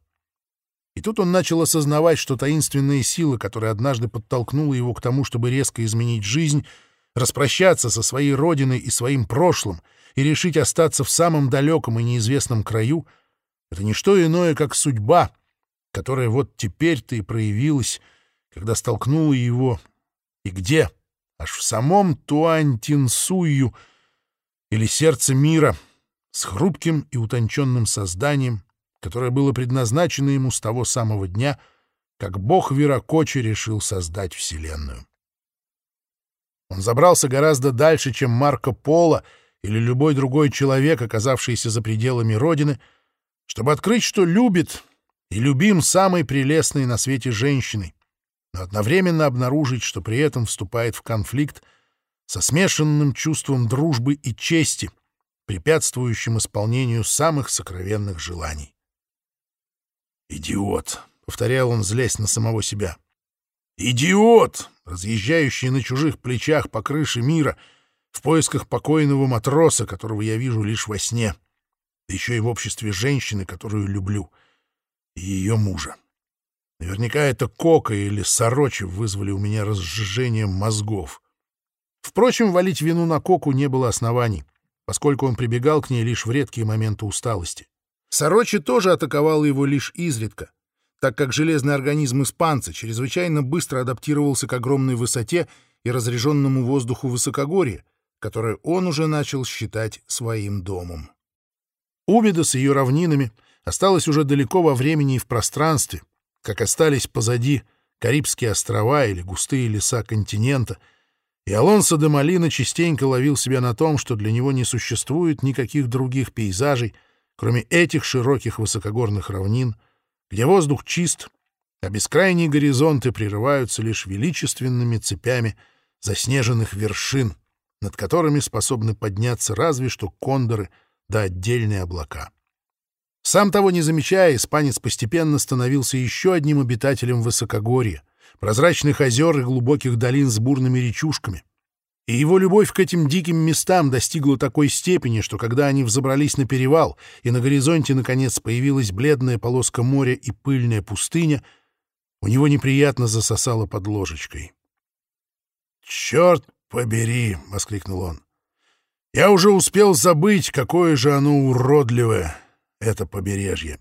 И тут он начал осознавать, что таинственная сила, которая однажды подтолкнула его к тому, чтобы резко изменить жизнь, распрощаться со своей родиной и своим прошлым и решить остаться в самом далеком и неизвестном краю, это не что иное, как судьба, которая вот теперь-то и проявилась, когда столкнула его и где? Аж в самом Туантинсую или сердце мира с хрупким и утонченным созданием, которое было предназначено ему с того самого дня, как бог Веракочи решил создать Вселенную. Он забрался гораздо дальше, чем Марко Поло или любой другой человек, оказавшийся за пределами Родины, чтобы открыть, что любит и любим самой прелестной на свете женщиной, но одновременно обнаружить, что при этом вступает в конфликт со смешанным чувством дружбы и чести, препятствующим исполнению самых сокровенных желаний. «Идиот!» — повторял он, злясь на самого себя. «Идиот!» разъезжающий на чужих плечах по крыше мира в поисках покойного матроса, которого я вижу лишь во сне, да еще и в обществе женщины, которую люблю, и ее мужа. Наверняка это Кока или Сорочи вызвали у меня разжижение мозгов. Впрочем, валить вину на Коку не было оснований, поскольку он прибегал к ней лишь в редкие моменты усталости. Сорочи тоже атаковал его лишь изредка, так как железный организм испанца чрезвычайно быстро адаптировался к огромной высоте и разреженному воздуху высокогорья, которое он уже начал считать своим домом. Убеда с ее равнинами осталась уже далеко во времени и в пространстве, как остались позади Карибские острова или густые леса континента, и Алонсо де Малина частенько ловил себя на том, что для него не существует никаких других пейзажей, кроме этих широких высокогорных равнин, где воздух чист, а бескрайние горизонты прерываются лишь величественными цепями заснеженных вершин, над которыми способны подняться разве что кондоры да отдельные облака. Сам того не замечая, испанец постепенно становился еще одним обитателем высокогорья, прозрачных озер и глубоких долин с бурными речушками. И его любовь к этим диким местам достигла такой степени, что когда они взобрались на перевал, и на горизонте, наконец, появилась бледная полоска моря и пыльная пустыня, у него неприятно засосало под ложечкой. «Черт побери!» — воскликнул он. «Я уже успел забыть, какое же оно уродливое!» это побережье.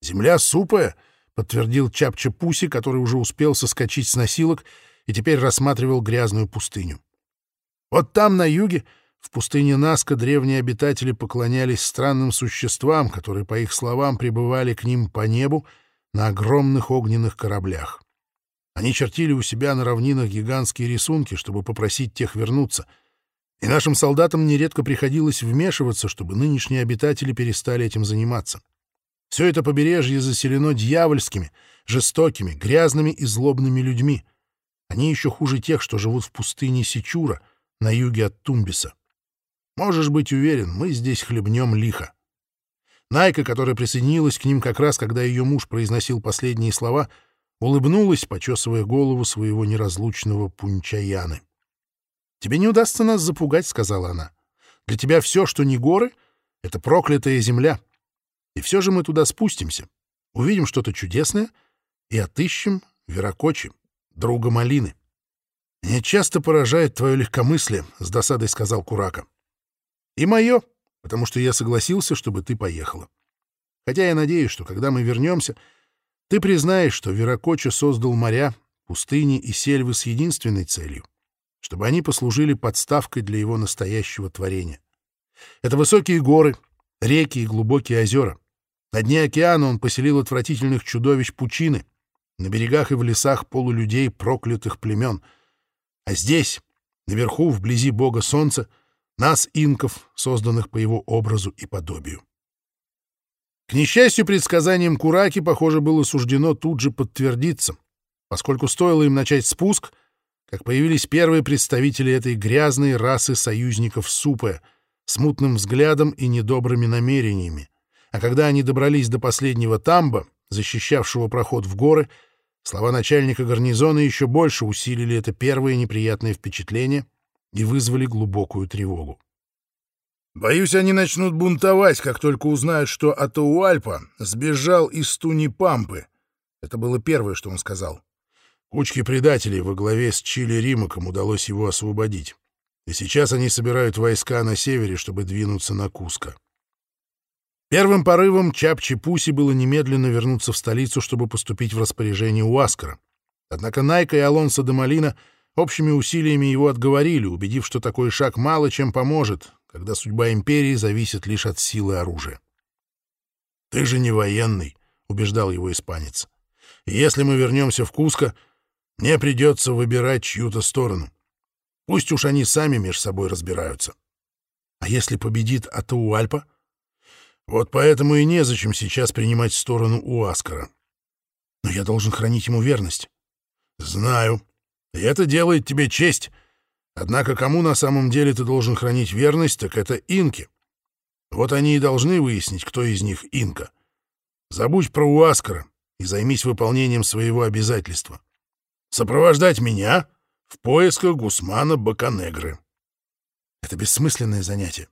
«Земля супая», — подтвердил Чапча Пуси, который уже успел соскочить с носилок и теперь рассматривал грязную пустыню. Вот там, на юге, в пустыне Наска, древние обитатели поклонялись странным существам, которые, по их словам, пребывали к ним по небу на огромных огненных кораблях. Они чертили у себя на равнинах гигантские рисунки, чтобы попросить тех вернуться — и нашим солдатам нередко приходилось вмешиваться, чтобы нынешние обитатели перестали этим заниматься. Все это побережье заселено дьявольскими, жестокими, грязными и злобными людьми. Они еще хуже тех, что живут в пустыне Сичура, на юге от Тумбиса. Можешь быть уверен, мы здесь хлебнем лихо. Найка, которая присоединилась к ним как раз, когда ее муж произносил последние слова, улыбнулась, почесывая голову своего неразлучного пунчаяны. «Тебе не удастся нас запугать», — сказала она. «Для тебя все, что не горы, — это проклятая земля. И все же мы туда спустимся, увидим что-то чудесное и отыщем Веракочи, друга Малины». «Меня часто поражает твое легкомыслие», — с досадой сказал Курака. «И мое, потому что я согласился, чтобы ты поехала. Хотя я надеюсь, что когда мы вернемся, ты признаешь, что Веракочи создал моря, пустыни и сельвы с единственной целью — чтобы они послужили подставкой для его настоящего творения. Это высокие горы, реки и глубокие озера. На дне океана он поселил отвратительных чудовищ пучины, на берегах и в лесах полулюдей проклятых племен. А здесь, наверху, вблизи бога солнца, нас, инков, созданных по его образу и подобию. К несчастью, предсказанием Кураки, похоже, было суждено тут же подтвердиться, поскольку стоило им начать спуск, как появились первые представители этой грязной расы союзников Супе с мутным взглядом и недобрыми намерениями. А когда они добрались до последнего тамба, защищавшего проход в горы, слова начальника гарнизона еще больше усилили это первое неприятное впечатление и вызвали глубокую тревогу. Боюсь, они начнут бунтовать, как только узнают, что Атауальпа сбежал из Туни-Пампы. Это было первое, что он сказал. Кучки предателей во главе с Чили Римаком удалось его освободить. И сейчас они собирают войска на севере, чтобы двинуться на Куско. Первым порывом Чапчи-Пуси было немедленно вернуться в столицу, чтобы поступить в распоряжение Уаскара. Однако Найка и Алонсо де Малина общими усилиями его отговорили, убедив, что такой шаг мало чем поможет, когда судьба империи зависит лишь от силы оружия. «Ты же не военный», — убеждал его испанец. «И если мы вернемся в Куско, мне придется выбирать чью-то сторону. Пусть уж они сами между собой разбираются. А если победит Атауальпа? Вот поэтому и незачем сейчас принимать сторону у Аскара. Но я должен хранить ему верность. Знаю. И это делает тебе честь. Однако кому на самом деле ты должен хранить верность, так это инки. Вот они и должны выяснить, кто из них инка. Забудь про Уаскара и займись выполнением своего обязательства. Сопровождать меня в поисках Гусмана Баканегры. Это бессмысленное занятие.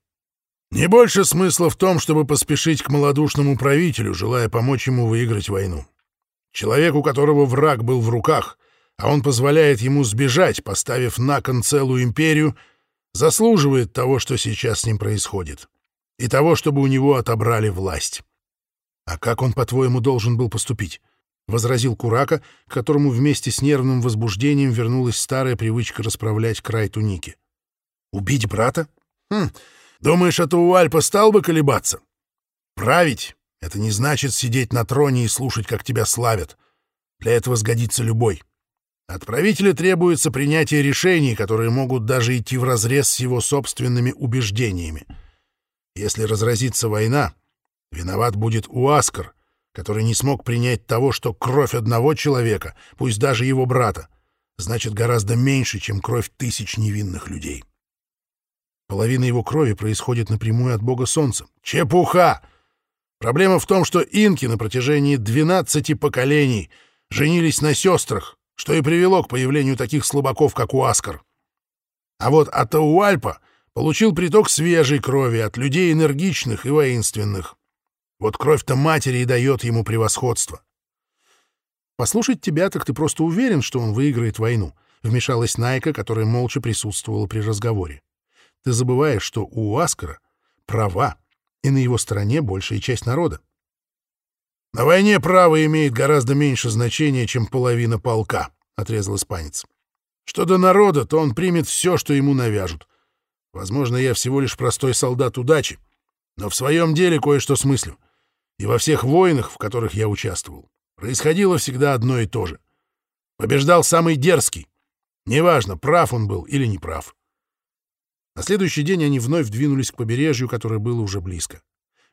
Не больше смысла в том, чтобы поспешить к малодушному правителю, желая помочь ему выиграть войну. Человек, у которого враг был в руках, а он позволяет ему сбежать, поставив на кон целую империю, заслуживает того, что сейчас с ним происходит, и того, чтобы у него отобрали власть. А как он, по-твоему, должен был поступить? — возразил Курака, которому вместе с нервным возбуждением вернулась старая привычка расправлять край туники. «Убить брата? Хм, думаешь, это у Альпа стал бы колебаться? Править — это не значит сидеть на троне и слушать, как тебя славят. Для этого сгодится любой. От правителя требуется принятие решений, которые могут даже идти вразрез с его собственными убеждениями. Если разразится война, виноват будет Уаскар, который не смог принять того, что кровь одного человека, пусть даже его брата, значит гораздо меньше, чем кровь тысяч невинных людей. Половина его крови происходит напрямую от бога солнца. Чепуха! Проблема в том, что инки на протяжении 12 поколений женились на сестрах, что и привело к появлению таких слабаков, как Уаскар. А вот Атауальпа получил приток свежей крови от людей энергичных и воинственных. Вот кровь-то матери и дает ему превосходство. «Послушать тебя, так ты просто уверен, что он выиграет войну», — вмешалась Найка, которая молча присутствовала при разговоре. «Ты забываешь, что у Аскара права, и на его стороне большая часть народа. «На войне право имеет гораздо меньше значения, чем половина полка», — отрезал испанец. «Что до народа, то он примет все, что ему навяжут. Возможно, я всего лишь простой солдат удачи, но в своем деле кое-что смыслю. И во всех войнах, в которых я участвовал, происходило всегда одно и то же. Побеждал самый дерзкий. Неважно, прав он был или не прав. На следующий день они вновь двинулись к побережью, которое было уже близко.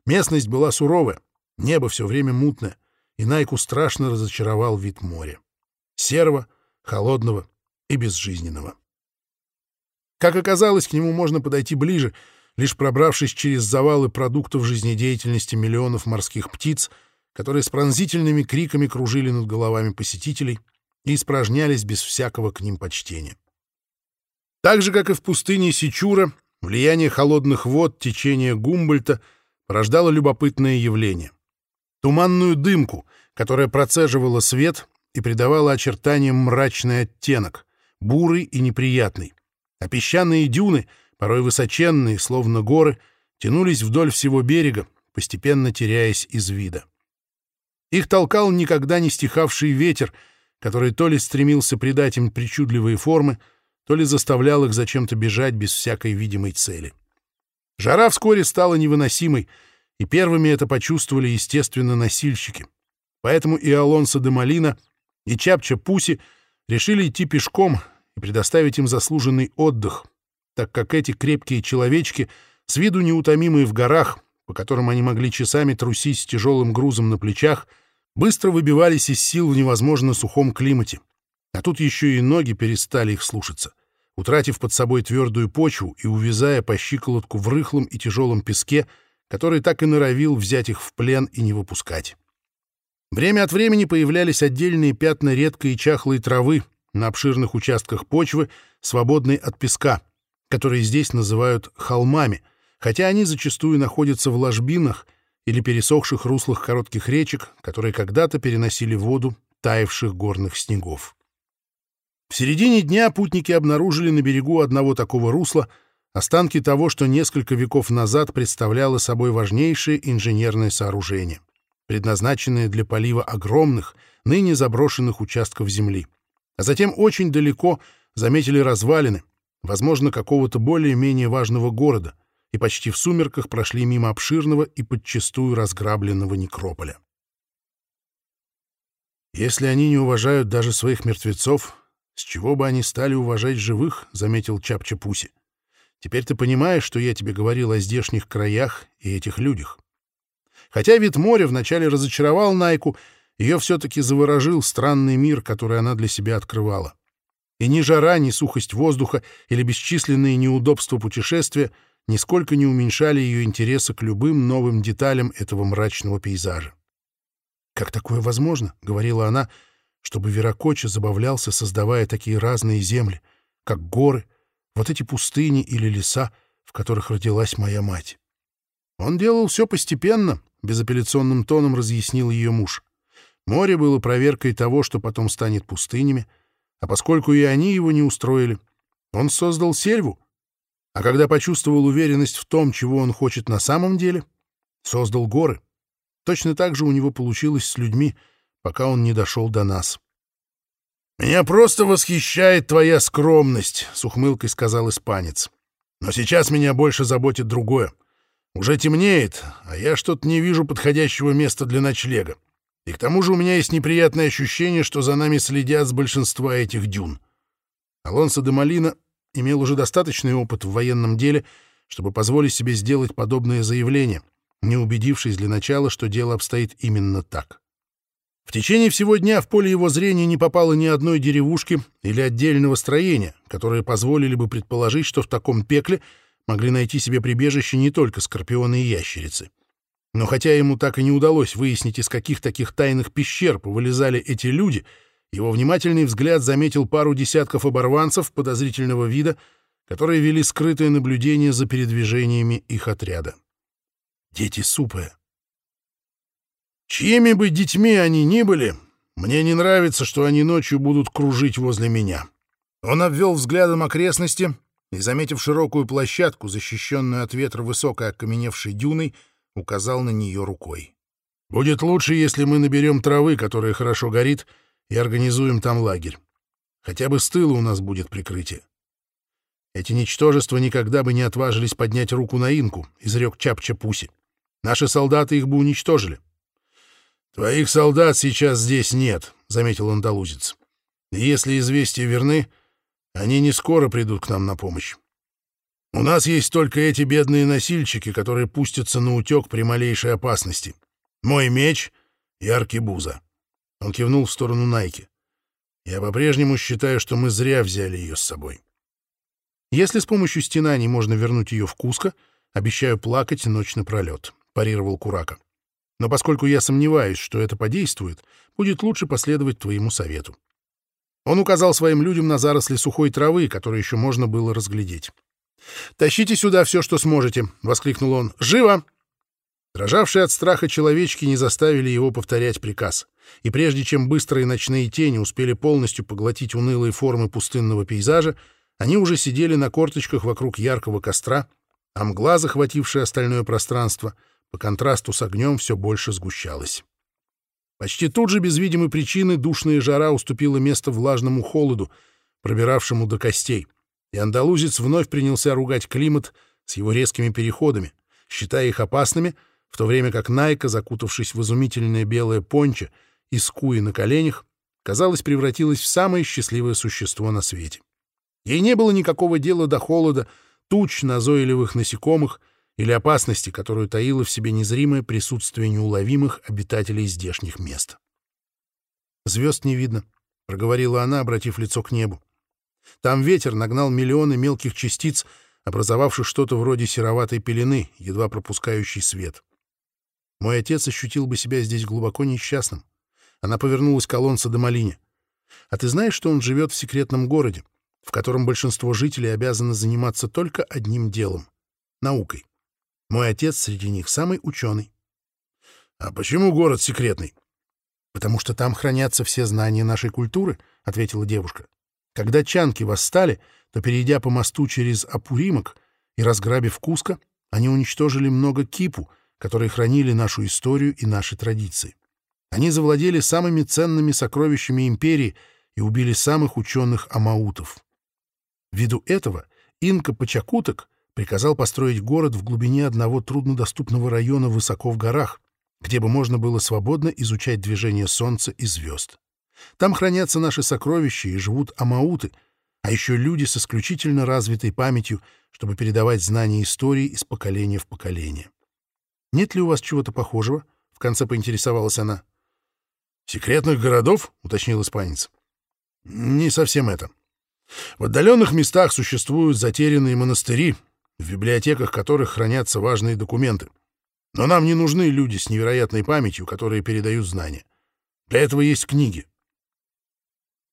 Местность была суровая, Небо все время мутное, и Найку страшно разочаровал вид моря. Серого, холодного и безжизненного. Как оказалось, к нему можно подойти ближе, лишь пробравшись через завалы продуктов жизнедеятельности миллионов морских птиц, которые с пронзительными криками кружили над головами посетителей и испражнялись без всякого к ним почтения. Так же, как и в пустыне Сичура, влияние холодных вод течения Гумбольта порождало любопытное явление туманную дымку, которая процеживала свет и придавала очертаниям мрачный оттенок, бурый и неприятный. А песчаные дюны, порой высоченные, словно горы, тянулись вдоль всего берега, постепенно теряясь из вида. Их толкал никогда не стихавший ветер, который то ли стремился придать им причудливые формы, то ли заставлял их зачем-то бежать без всякой видимой цели. Жара вскоре стала невыносимой — и первыми это почувствовали, естественно, носильщики. Поэтому и Алонсо де Малина, и Чапча Пуси решили идти пешком и предоставить им заслуженный отдых, так как эти крепкие человечки, с виду неутомимые в горах, по которым они могли часами трусить с тяжелым грузом на плечах, быстро выбивались из сил в невозможно сухом климате. А тут еще и ноги перестали их слушаться, утратив под собой твердую почву и увязая по щиколотку в рыхлом и тяжелом песке, который так и норовил взять их в плен и не выпускать. Время от времени появлялись отдельные пятна редкой и чахлой травы на обширных участках почвы, свободной от песка, которые здесь называют холмами, хотя они зачастую находятся в ложбинах или пересохших руслах коротких речек, которые когда-то переносили воду таявших горных снегов. В середине дня путники обнаружили на берегу одного такого русла останки того, что несколько веков назад представляло собой важнейшее инженерное сооружение предназначенные для полива огромных, ныне заброшенных участков земли. А затем очень далеко заметили развалины, возможно, какого-то более-менее важного города, и почти в сумерках прошли мимо обширного и подчистую разграбленного некрополя. «Если они не уважают даже своих мертвецов, с чего бы они стали уважать живых?» — заметил Чапча Пуси. «Теперь ты понимаешь, что я тебе говорил о здешних краях и этих людях. Хотя вид моря вначале разочаровал Найку, ее все-таки заворожил странный мир, который она для себя открывала. И ни жара, ни сухость воздуха или бесчисленные неудобства путешествия нисколько не уменьшали ее интереса к любым новым деталям этого мрачного пейзажа. «Как такое возможно?» — говорила она, чтобы Веракоча забавлялся, создавая такие разные земли, как горы, вот эти пустыни или леса, в которых родилась моя мать. Он делал все постепенно, — безапелляционным тоном разъяснил ее муж. Море было проверкой того, что потом станет пустынями, а поскольку и они его не устроили, он создал сельву, а когда почувствовал уверенность в том, чего он хочет на самом деле, создал горы. Точно так же у него получилось с людьми, пока он не дошел до нас. «Меня просто восхищает твоя скромность», — с ухмылкой сказал испанец. «Но сейчас меня больше заботит другое. Уже темнеет, а я что-то не вижу подходящего места для ночлега. И к тому же у меня есть неприятное ощущение, что за нами следят с большинства этих дюн. Алонсо де Малина имел уже достаточный опыт в военном деле, чтобы позволить себе сделать подобное заявление, не убедившись для начала, что дело обстоит именно так. В течение всего дня в поле его зрения не попало ни одной деревушки или отдельного строения, которые позволили бы предположить, что в таком пекле — могли найти себе прибежище не только скорпионы и ящерицы. Но хотя ему так и не удалось выяснить, из каких таких тайных пещер повылезали эти люди, его внимательный взгляд заметил пару десятков оборванцев подозрительного вида, которые вели скрытое наблюдение за передвижениями их отряда. Дети Супая. Чьими бы детьми они ни были, мне не нравится, что они ночью будут кружить возле меня. Он обвел взглядом окрестности, и, заметив широкую площадку, защищенную от ветра высокой окаменевшей дюной, указал на нее рукой. «Будет лучше, если мы наберем травы, которая хорошо горит, и организуем там лагерь. Хотя бы с тыла у нас будет прикрытие». «Эти ничтожества никогда бы не отважились поднять руку на инку», — изрек Чапча-Пуси. «Наши солдаты их бы уничтожили». «Твоих солдат сейчас здесь нет», — заметил андалузец. «И если известия верны, они не скоро придут к нам на помощь. У нас есть только эти бедные носильщики, которые пустятся на утек при малейшей опасности. Мой меч и аркебуза. Он кивнул в сторону Найки. Я по-прежнему считаю, что мы зря взяли ее с собой. Если с помощью стенаний можно вернуть ее в Куско, обещаю плакать ночь напролет, — парировал Курака. Но поскольку я сомневаюсь, что это подействует, будет лучше последовать твоему совету. Он указал своим людям на заросли сухой травы, которые еще можно было разглядеть. «Тащите сюда все, что сможете!» — воскликнул он. «Живо!» Дрожавшие от страха человечки не заставили его повторять приказ. И прежде чем быстрые ночные тени успели полностью поглотить унылые формы пустынного пейзажа, они уже сидели на корточках вокруг яркого костра, а мгла, захватившая остальное пространство, по контрасту с огнем все больше сгущалась. Почти тут же, без видимой причины, душная жара уступила место влажному холоду, пробиравшему до костей, и андалузец вновь принялся ругать климат с его резкими переходами, считая их опасными, в то время как Найка, закутавшись в изумительное белое пончо и скуи на коленях, казалось, превратилась в самое счастливое существо на свете. Ей не было никакого дела до холода, туч назойливых насекомых или опасности, которую таило в себе незримое присутствие неуловимых обитателей здешних мест. «Звезд не видно», — проговорила она, обратив лицо к небу. Там ветер нагнал миллионы мелких частиц, образовавших что-то вроде сероватой пелены, едва пропускающей свет. Мой отец ощутил бы себя здесь глубоко несчастным. Она повернулась к Алонсо до Малине. «А ты знаешь, что он живет в секретном городе, в котором большинство жителей обязаны заниматься только одним делом — наукой? Мой отец среди них самый ученый». «А почему город секретный?» «Потому что там хранятся все знания нашей культуры», — ответила девушка. Когда чанки восстали, то, перейдя по мосту через Апуримок и разграбив Куско, они уничтожили много кипу, которые хранили нашу историю и наши традиции. Они завладели самыми ценными сокровищами империи и убили самых ученых амаутов. Ввиду этого инка Пачакуток приказал построить город в глубине одного труднодоступного района высоко в горах, где бы можно было свободно изучать движение Солнца и звезд. Там хранятся наши сокровища и живут амауты, а еще люди с исключительно развитой памятью, чтобы передавать знания истории из поколения в поколение. Нет ли у вас чего-то похожего? В конце поинтересовалась она. Секретных городов? уточнил испанец. Не совсем это. В отдаленных местах существуют затерянные монастыри, в библиотеках которых хранятся важные документы. Но нам не нужны люди с невероятной памятью, которые передают знания. Для этого есть книги.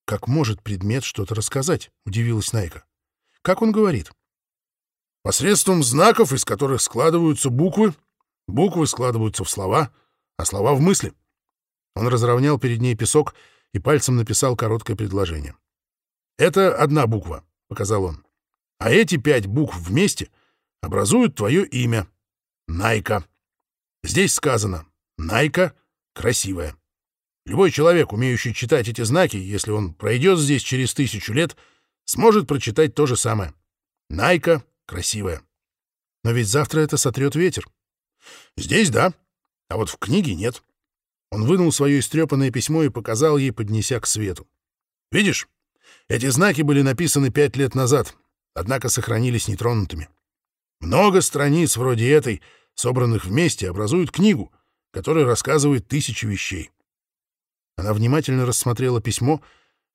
«Как может предмет что-то рассказать?» — удивилась Найка. «Как он говорит?» «Посредством знаков, из которых складываются буквы, буквы складываются в слова, а слова — в мысли». Он разровнял перед ней песок и пальцем написал короткое предложение. «Это одна буква», — показал он. «А эти пять букв вместе образуют твое имя — Найка. Здесь сказано «Найка красивая». Любой человек, умеющий читать эти знаки, если он пройдет здесь через тысячу лет, сможет прочитать то же самое. Найка красивая. Но ведь завтра это сотрет ветер. Здесь да, а вот в книге нет. Он вынул свое истрепанное письмо и показал ей, поднеся к свету. Видишь, эти знаки были написаны пять лет назад, однако сохранились нетронутыми. Много страниц вроде этой, собранных вместе, образуют книгу, которая рассказывает тысячи вещей. Она внимательно рассмотрела письмо,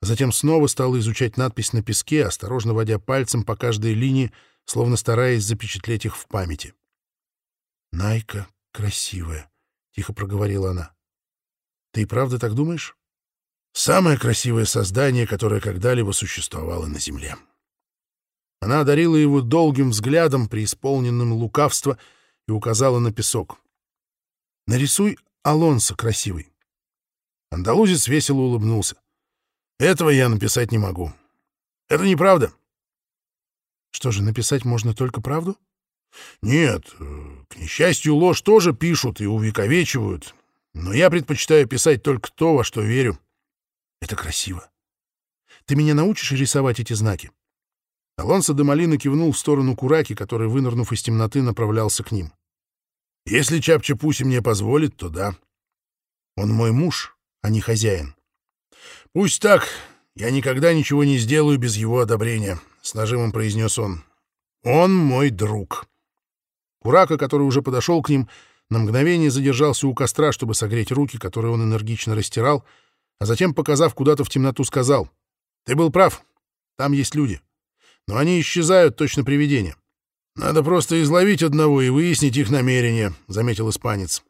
а затем снова стала изучать надпись на песке, осторожно водя пальцем по каждой линии, словно стараясь запечатлеть их в памяти. «Найка красивая», — тихо проговорила она. «Ты и правда так думаешь?» «Самое красивое создание, которое когда-либо существовало на Земле». Она одарила его долгим взглядом, преисполненным лукавства, и указала на песок. «Нарисуй Алонсо красивый. Андалузец весело улыбнулся. «Этого я написать не могу. Это неправда». «Что же, написать можно только правду?» «Нет, э, к несчастью, ложь тоже пишут и увековечивают, но я предпочитаю писать только то, во что верю». «Это красиво. Ты меня научишь рисовать эти знаки?» Алонсо де Малина кивнул в сторону Кураки, который, вынырнув из темноты, направлялся к ним. «Если Чапча-Пуси мне позволит, то да. Он мой муж, а не хозяин. «Пусть так. Я никогда ничего не сделаю без его одобрения», — с нажимом произнес он. «Он мой друг». Курака, который уже подошел к ним, на мгновение задержался у костра, чтобы согреть руки, которые он энергично растирал, а затем, показав куда-то в темноту, сказал, «Ты был прав. Там есть люди. Но они исчезают, точно привидения. Надо просто изловить одного и выяснить их намерения», — заметил испанец.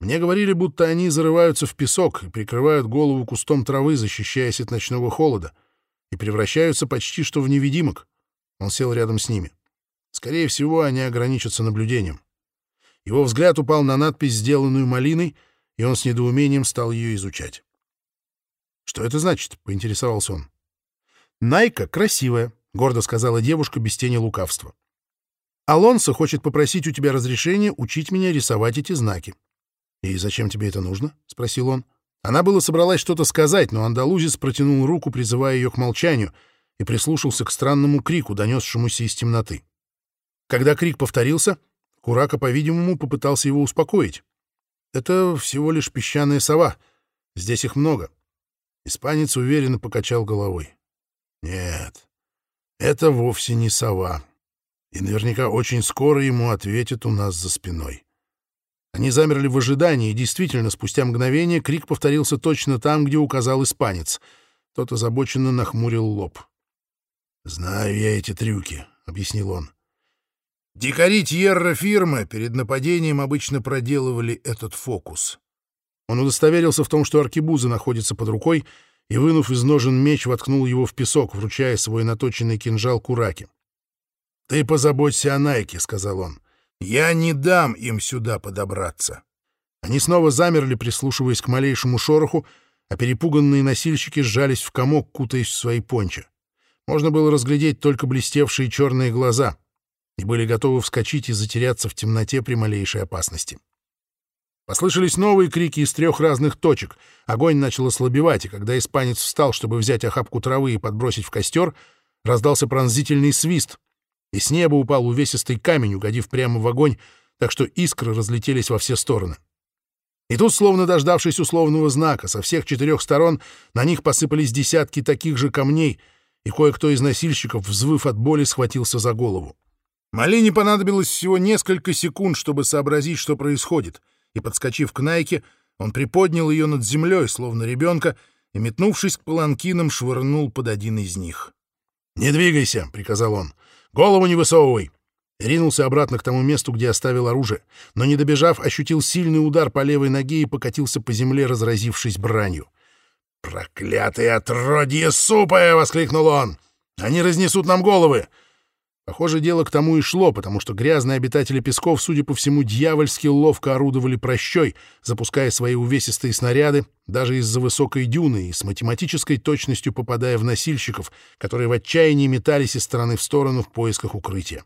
Мне говорили, будто они зарываются в песок и прикрывают голову кустом травы, защищаясь от ночного холода, и превращаются почти что в невидимок. Он сел рядом с ними. Скорее всего, они ограничатся наблюдением. Его взгляд упал на надпись, сделанную малиной, и он с недоумением стал ее изучать. «Что это значит?» — поинтересовался он. «Найка красивая», — гордо сказала девушка без тени лукавства. «Алонсо хочет попросить у тебя разрешения учить меня рисовать эти знаки. «И зачем тебе это нужно?» — спросил он. Она было собралась что-то сказать, но андалузец протянул руку, призывая ее к молчанию, и прислушался к странному крику, донесшемуся из темноты. Когда крик повторился, Курака, по-видимому, попытался его успокоить. «Это всего лишь песчаная сова. Здесь их много». Испанец уверенно покачал головой. «Нет, Это вовсе не сова. И наверняка очень скоро ему ответят у нас за спиной. Они замерли в ожидании, и действительно, спустя мгновение крик повторился точно там, где указал испанец. Тот озабоченно нахмурил лоб. «Знаю я эти трюки», — объяснил он. Дикари Тьерра фирмы перед нападением обычно проделывали этот фокус. Он удостоверился в том, что аркебуза находится под рукой, и, вынув из ножен меч, воткнул его в песок, вручая свой наточенный кинжал Кураке. «Ты позаботься о Найке», — сказал он. «Я не дам им сюда подобраться». Они снова замерли, прислушиваясь к малейшему шороху, а перепуганные носильщики сжались в комок, кутаясь в свои пончи. Можно было разглядеть только блестевшие черные глаза и были готовы вскочить и затеряться в темноте при малейшей опасности. Послышались новые крики из трех разных точек. Огонь начал ослабевать, и когда испанец встал, чтобы взять охапку травы и подбросить в костер, раздался пронзительный свист, и с неба упал увесистый камень, угодив прямо в огонь, так что искры разлетелись во все стороны. И тут, словно дождавшись условного знака, со всех четырех сторон на них посыпались десятки таких же камней, и кое-кто из носильщиков, взвыв от боли, схватился за голову. Малине понадобилось всего несколько секунд, чтобы сообразить, что происходит — и, подскочив к Найке, он приподнял ее над землей, словно ребенка, и, метнувшись к паланкинам, швырнул под один из них. «Не двигайся», — приказал он. «Голову не высовывай». ринулся обратно к тому месту, где оставил оружие, но, не добежав, ощутил сильный удар по левой ноге и покатился по земле, разразившись бранью. «Проклятые отродье супая!» — воскликнул он. «Они разнесут нам головы! Похоже, дело к тому и шло, потому что грязные обитатели песков, судя по всему, дьявольски ловко орудовали прощой, запуская свои увесистые снаряды даже из-за высокой дюны и с математической точностью попадая в носильщиков, которые в отчаянии метались из стороны в сторону в поисках укрытия.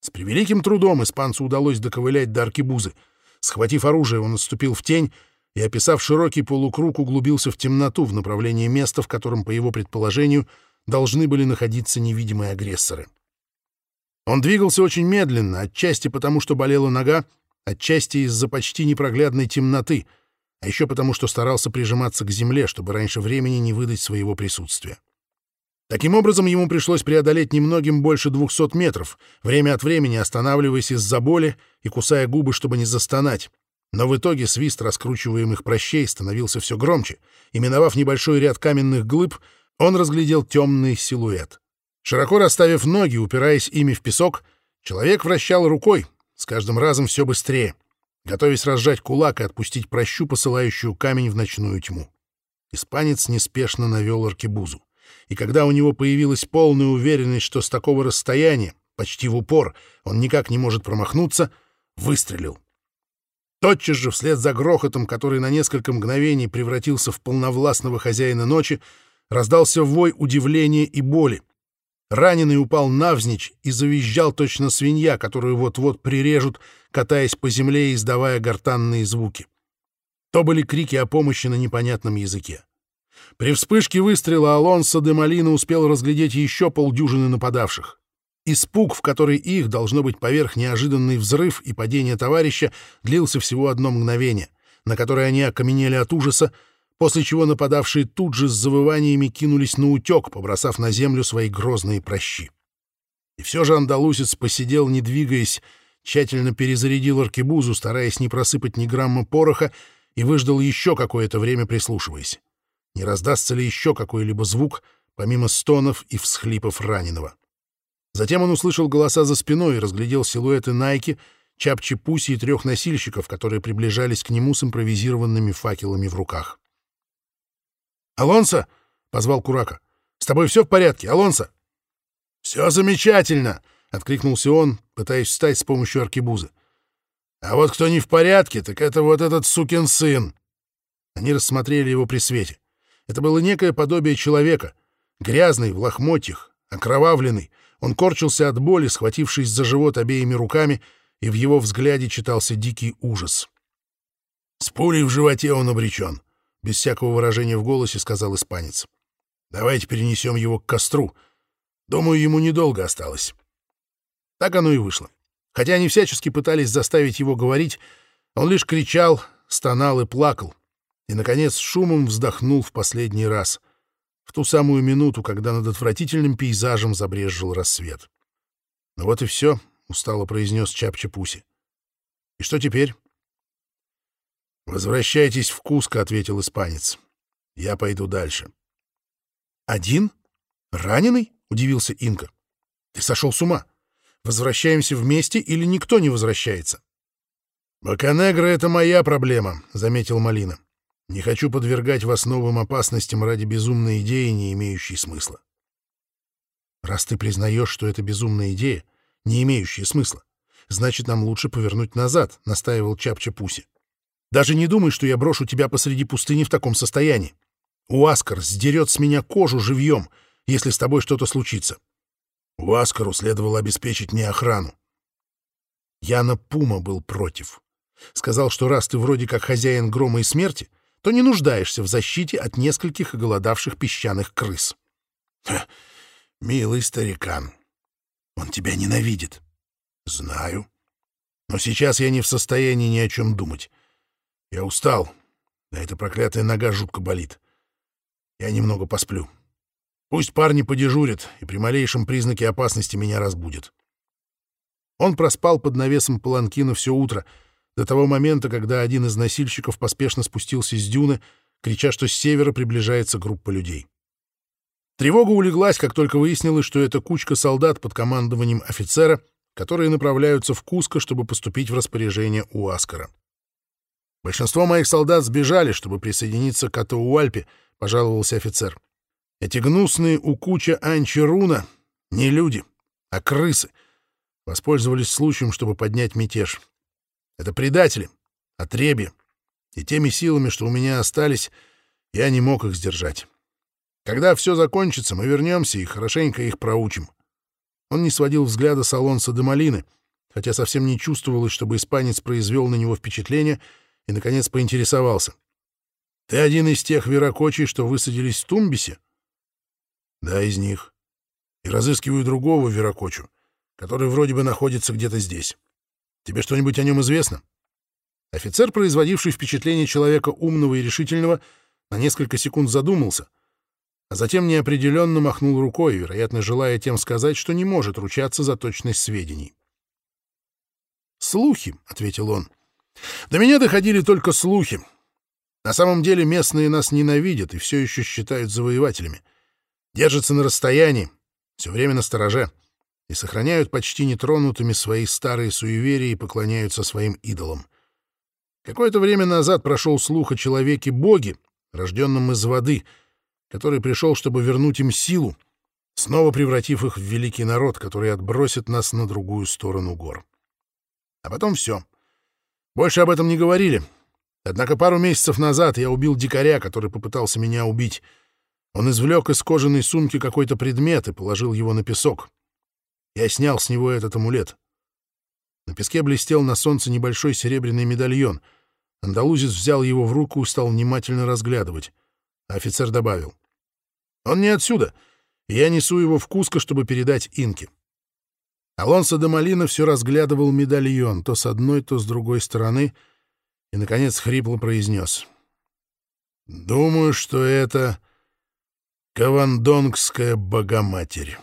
С превеликим трудом испанцу удалось доковылять до аркебузы. Схватив оружие, он отступил в тень и, описав широкий полукруг, углубился в темноту в направлении места, в котором, по его предположению, должны были находиться невидимые агрессоры. Он двигался очень медленно, отчасти потому, что болела нога, отчасти из-за почти непроглядной темноты, а еще потому, что старался прижиматься к земле, чтобы раньше времени не выдать своего присутствия. Таким образом, ему пришлось преодолеть немногим больше двухсот метров, время от времени останавливаясь из-за боли и кусая губы, чтобы не застонать. Но в итоге свист раскручиваемых прощей становился все громче, и, миновав небольшой ряд каменных глыб, он разглядел темный силуэт. Широко расставив ноги, упираясь ими в песок, человек вращал рукой, с каждым разом все быстрее, готовясь разжать кулак и отпустить прощу, посылающую камень в ночную тьму. Испанец неспешно навел аркебузу. И когда у него появилась полная уверенность, что с такого расстояния, почти в упор, он никак не может промахнуться, выстрелил. Тотчас же, вслед за грохотом, который на несколько мгновений превратился в полновластного хозяина ночи, раздался вой удивления и боли, Раненый упал навзничь и завизжал точно свинья, которую вот-вот прирежут, катаясь по земле и издавая гортанные звуки. То были крики о помощи на непонятном языке. При вспышке выстрела Алонсо де Малина успел разглядеть еще полдюжины нападавших. Испуг, в который их, должно быть, поверх неожиданный взрыв и падение товарища, длился всего одно мгновение, на которое они окаменели от ужаса, после чего нападавшие тут же с завываниями кинулись на утек, побросав на землю свои грозные прощи. И все же андалусец посидел, не двигаясь, тщательно перезарядил аркебузу, стараясь не просыпать ни грамма пороха, и выждал еще какое-то время, прислушиваясь. Не раздастся ли еще какой-либо звук, помимо стонов и всхлипов раненого. Затем он услышал голоса за спиной и разглядел силуэты Найки, Чапчи Пуси и трех носильщиков, которые приближались к нему с импровизированными факелами в руках. «Алонсо!» — позвал Курака. «С тобой все в порядке, Алонсо?» «Все замечательно!» — откликнулся он, пытаясь встать с помощью аркебузы. «А вот кто не в порядке, так это вот этот сукин сын!» Они рассмотрели его при свете. Это было некое подобие человека, грязный, в лохмотьях, окровавленный. Он корчился от боли, схватившись за живот обеими руками, и в его взгляде читался дикий ужас. С пулей в животе он обречен. — без всякого выражения в голосе сказал испанец. «Давайте перенесем его к костру. Думаю, ему недолго осталось». Так оно и вышло. Хотя они всячески пытались заставить его говорить, он лишь кричал, стонал и плакал, и, наконец, шумом вздохнул в последний раз. в ту самую минуту, когда над отвратительным пейзажем забрезжил рассвет. «Ну вот и все», — устало произнес Чапча-Пуси. «И что теперь?» «Возвращайтесь в Куско», — ответил испанец. «Я пойду дальше». «Один? Раненый?» — удивился Инка. «Ты сошел с ума. Возвращаемся вместе или никто не возвращается?» «Баканегра — это моя проблема», — заметил Малина. «Не хочу подвергать вас новым опасностям ради безумной идеи, не имеющей смысла». «Раз ты признаешь, что это безумная идея, не имеющая смысла, значит, нам лучше повернуть назад», — настаивал Чапча-Пуси. «Даже не думай, что я брошу тебя посреди пустыни в таком состоянии. Уаскар сдерет с меня кожу живьем, если с тобой что-то случится. Уаскару следовало обеспечить мне охрану. Яна Пума был против. Сказал, что раз ты вроде как хозяин грома и смерти, то не нуждаешься в защите от нескольких оголодавших песчаных крыс. Милый старикан, он тебя ненавидит. Знаю. Но сейчас я не в состоянии ни о чем думать. Я устал, да эта проклятая нога жутко болит. Я немного посплю. Пусть парни подежурят, и при малейшем признаке опасности меня разбудят. Он проспал под навесом паланкина все утро, до того момента, когда один из носильщиков поспешно спустился с дюны, крича, что с севера приближается группа людей. Тревога улеглась, как только выяснилось, что это кучка солдат под командованием офицера, которые направляются в Куско, чтобы поступить в распоряжение у Аскара. Большинство моих солдат сбежали, чтобы присоединиться к Атауальпе, — пожаловался офицер. «Эти гнусные укуча Анчаруна не люди, а крысы. Воспользовались случаем, чтобы поднять мятеж. Это предатели, отребья. И теми силами, что у меня остались, я не мог их сдержать. Когда все закончится, мы вернемся и хорошенько их проучим». Он не сводил взгляда с Алонса де Малины, хотя совсем не чувствовалось, чтобы испанец произвел на него впечатление и, наконец, поинтересовался — ты один из тех веракочей, что высадились в Тумбисе? Да, из них. И разыскиваю другого веракочу, который вроде бы находится где-то здесь. Тебе что-нибудь о нем известно? Офицер, производивший впечатление человека умного и решительного, на несколько секунд задумался, а затем неопределенно махнул рукой, вероятно, желая тем сказать, что не может ручаться за точность сведений. «Слухи», — ответил он. «До меня доходили только слухи, на самом деле местные нас ненавидят и все еще считают завоевателями. Держатся на расстоянии, все время на стороже, и сохраняют почти нетронутыми свои старые суеверия и поклоняются своим идолам. Какое-то время назад прошел слух о человеке-боге, рожденном из воды, который пришел, чтобы вернуть им силу, снова превратив их в великий народ, который отбросит нас на другую сторону гор. А потом все. Больше об этом не говорили — Однако пару месяцев назад я убил дикаря, который попытался меня убить. Он извлек из кожаной сумки какой-то предмет и положил его на песок. Я снял с него этот амулет. На песке блестел на солнце небольшой серебряный медальон. Андалузец взял его в руку и стал внимательно разглядывать. Офицер добавил. «Он не отсюда, и я несу его в Куско, чтобы передать Инке». Алонсо де Малина все разглядывал медальон, то с одной, то с другой стороны — и, наконец, хрипло произнес. «Думаю, что это Кавандонгская Богоматерь».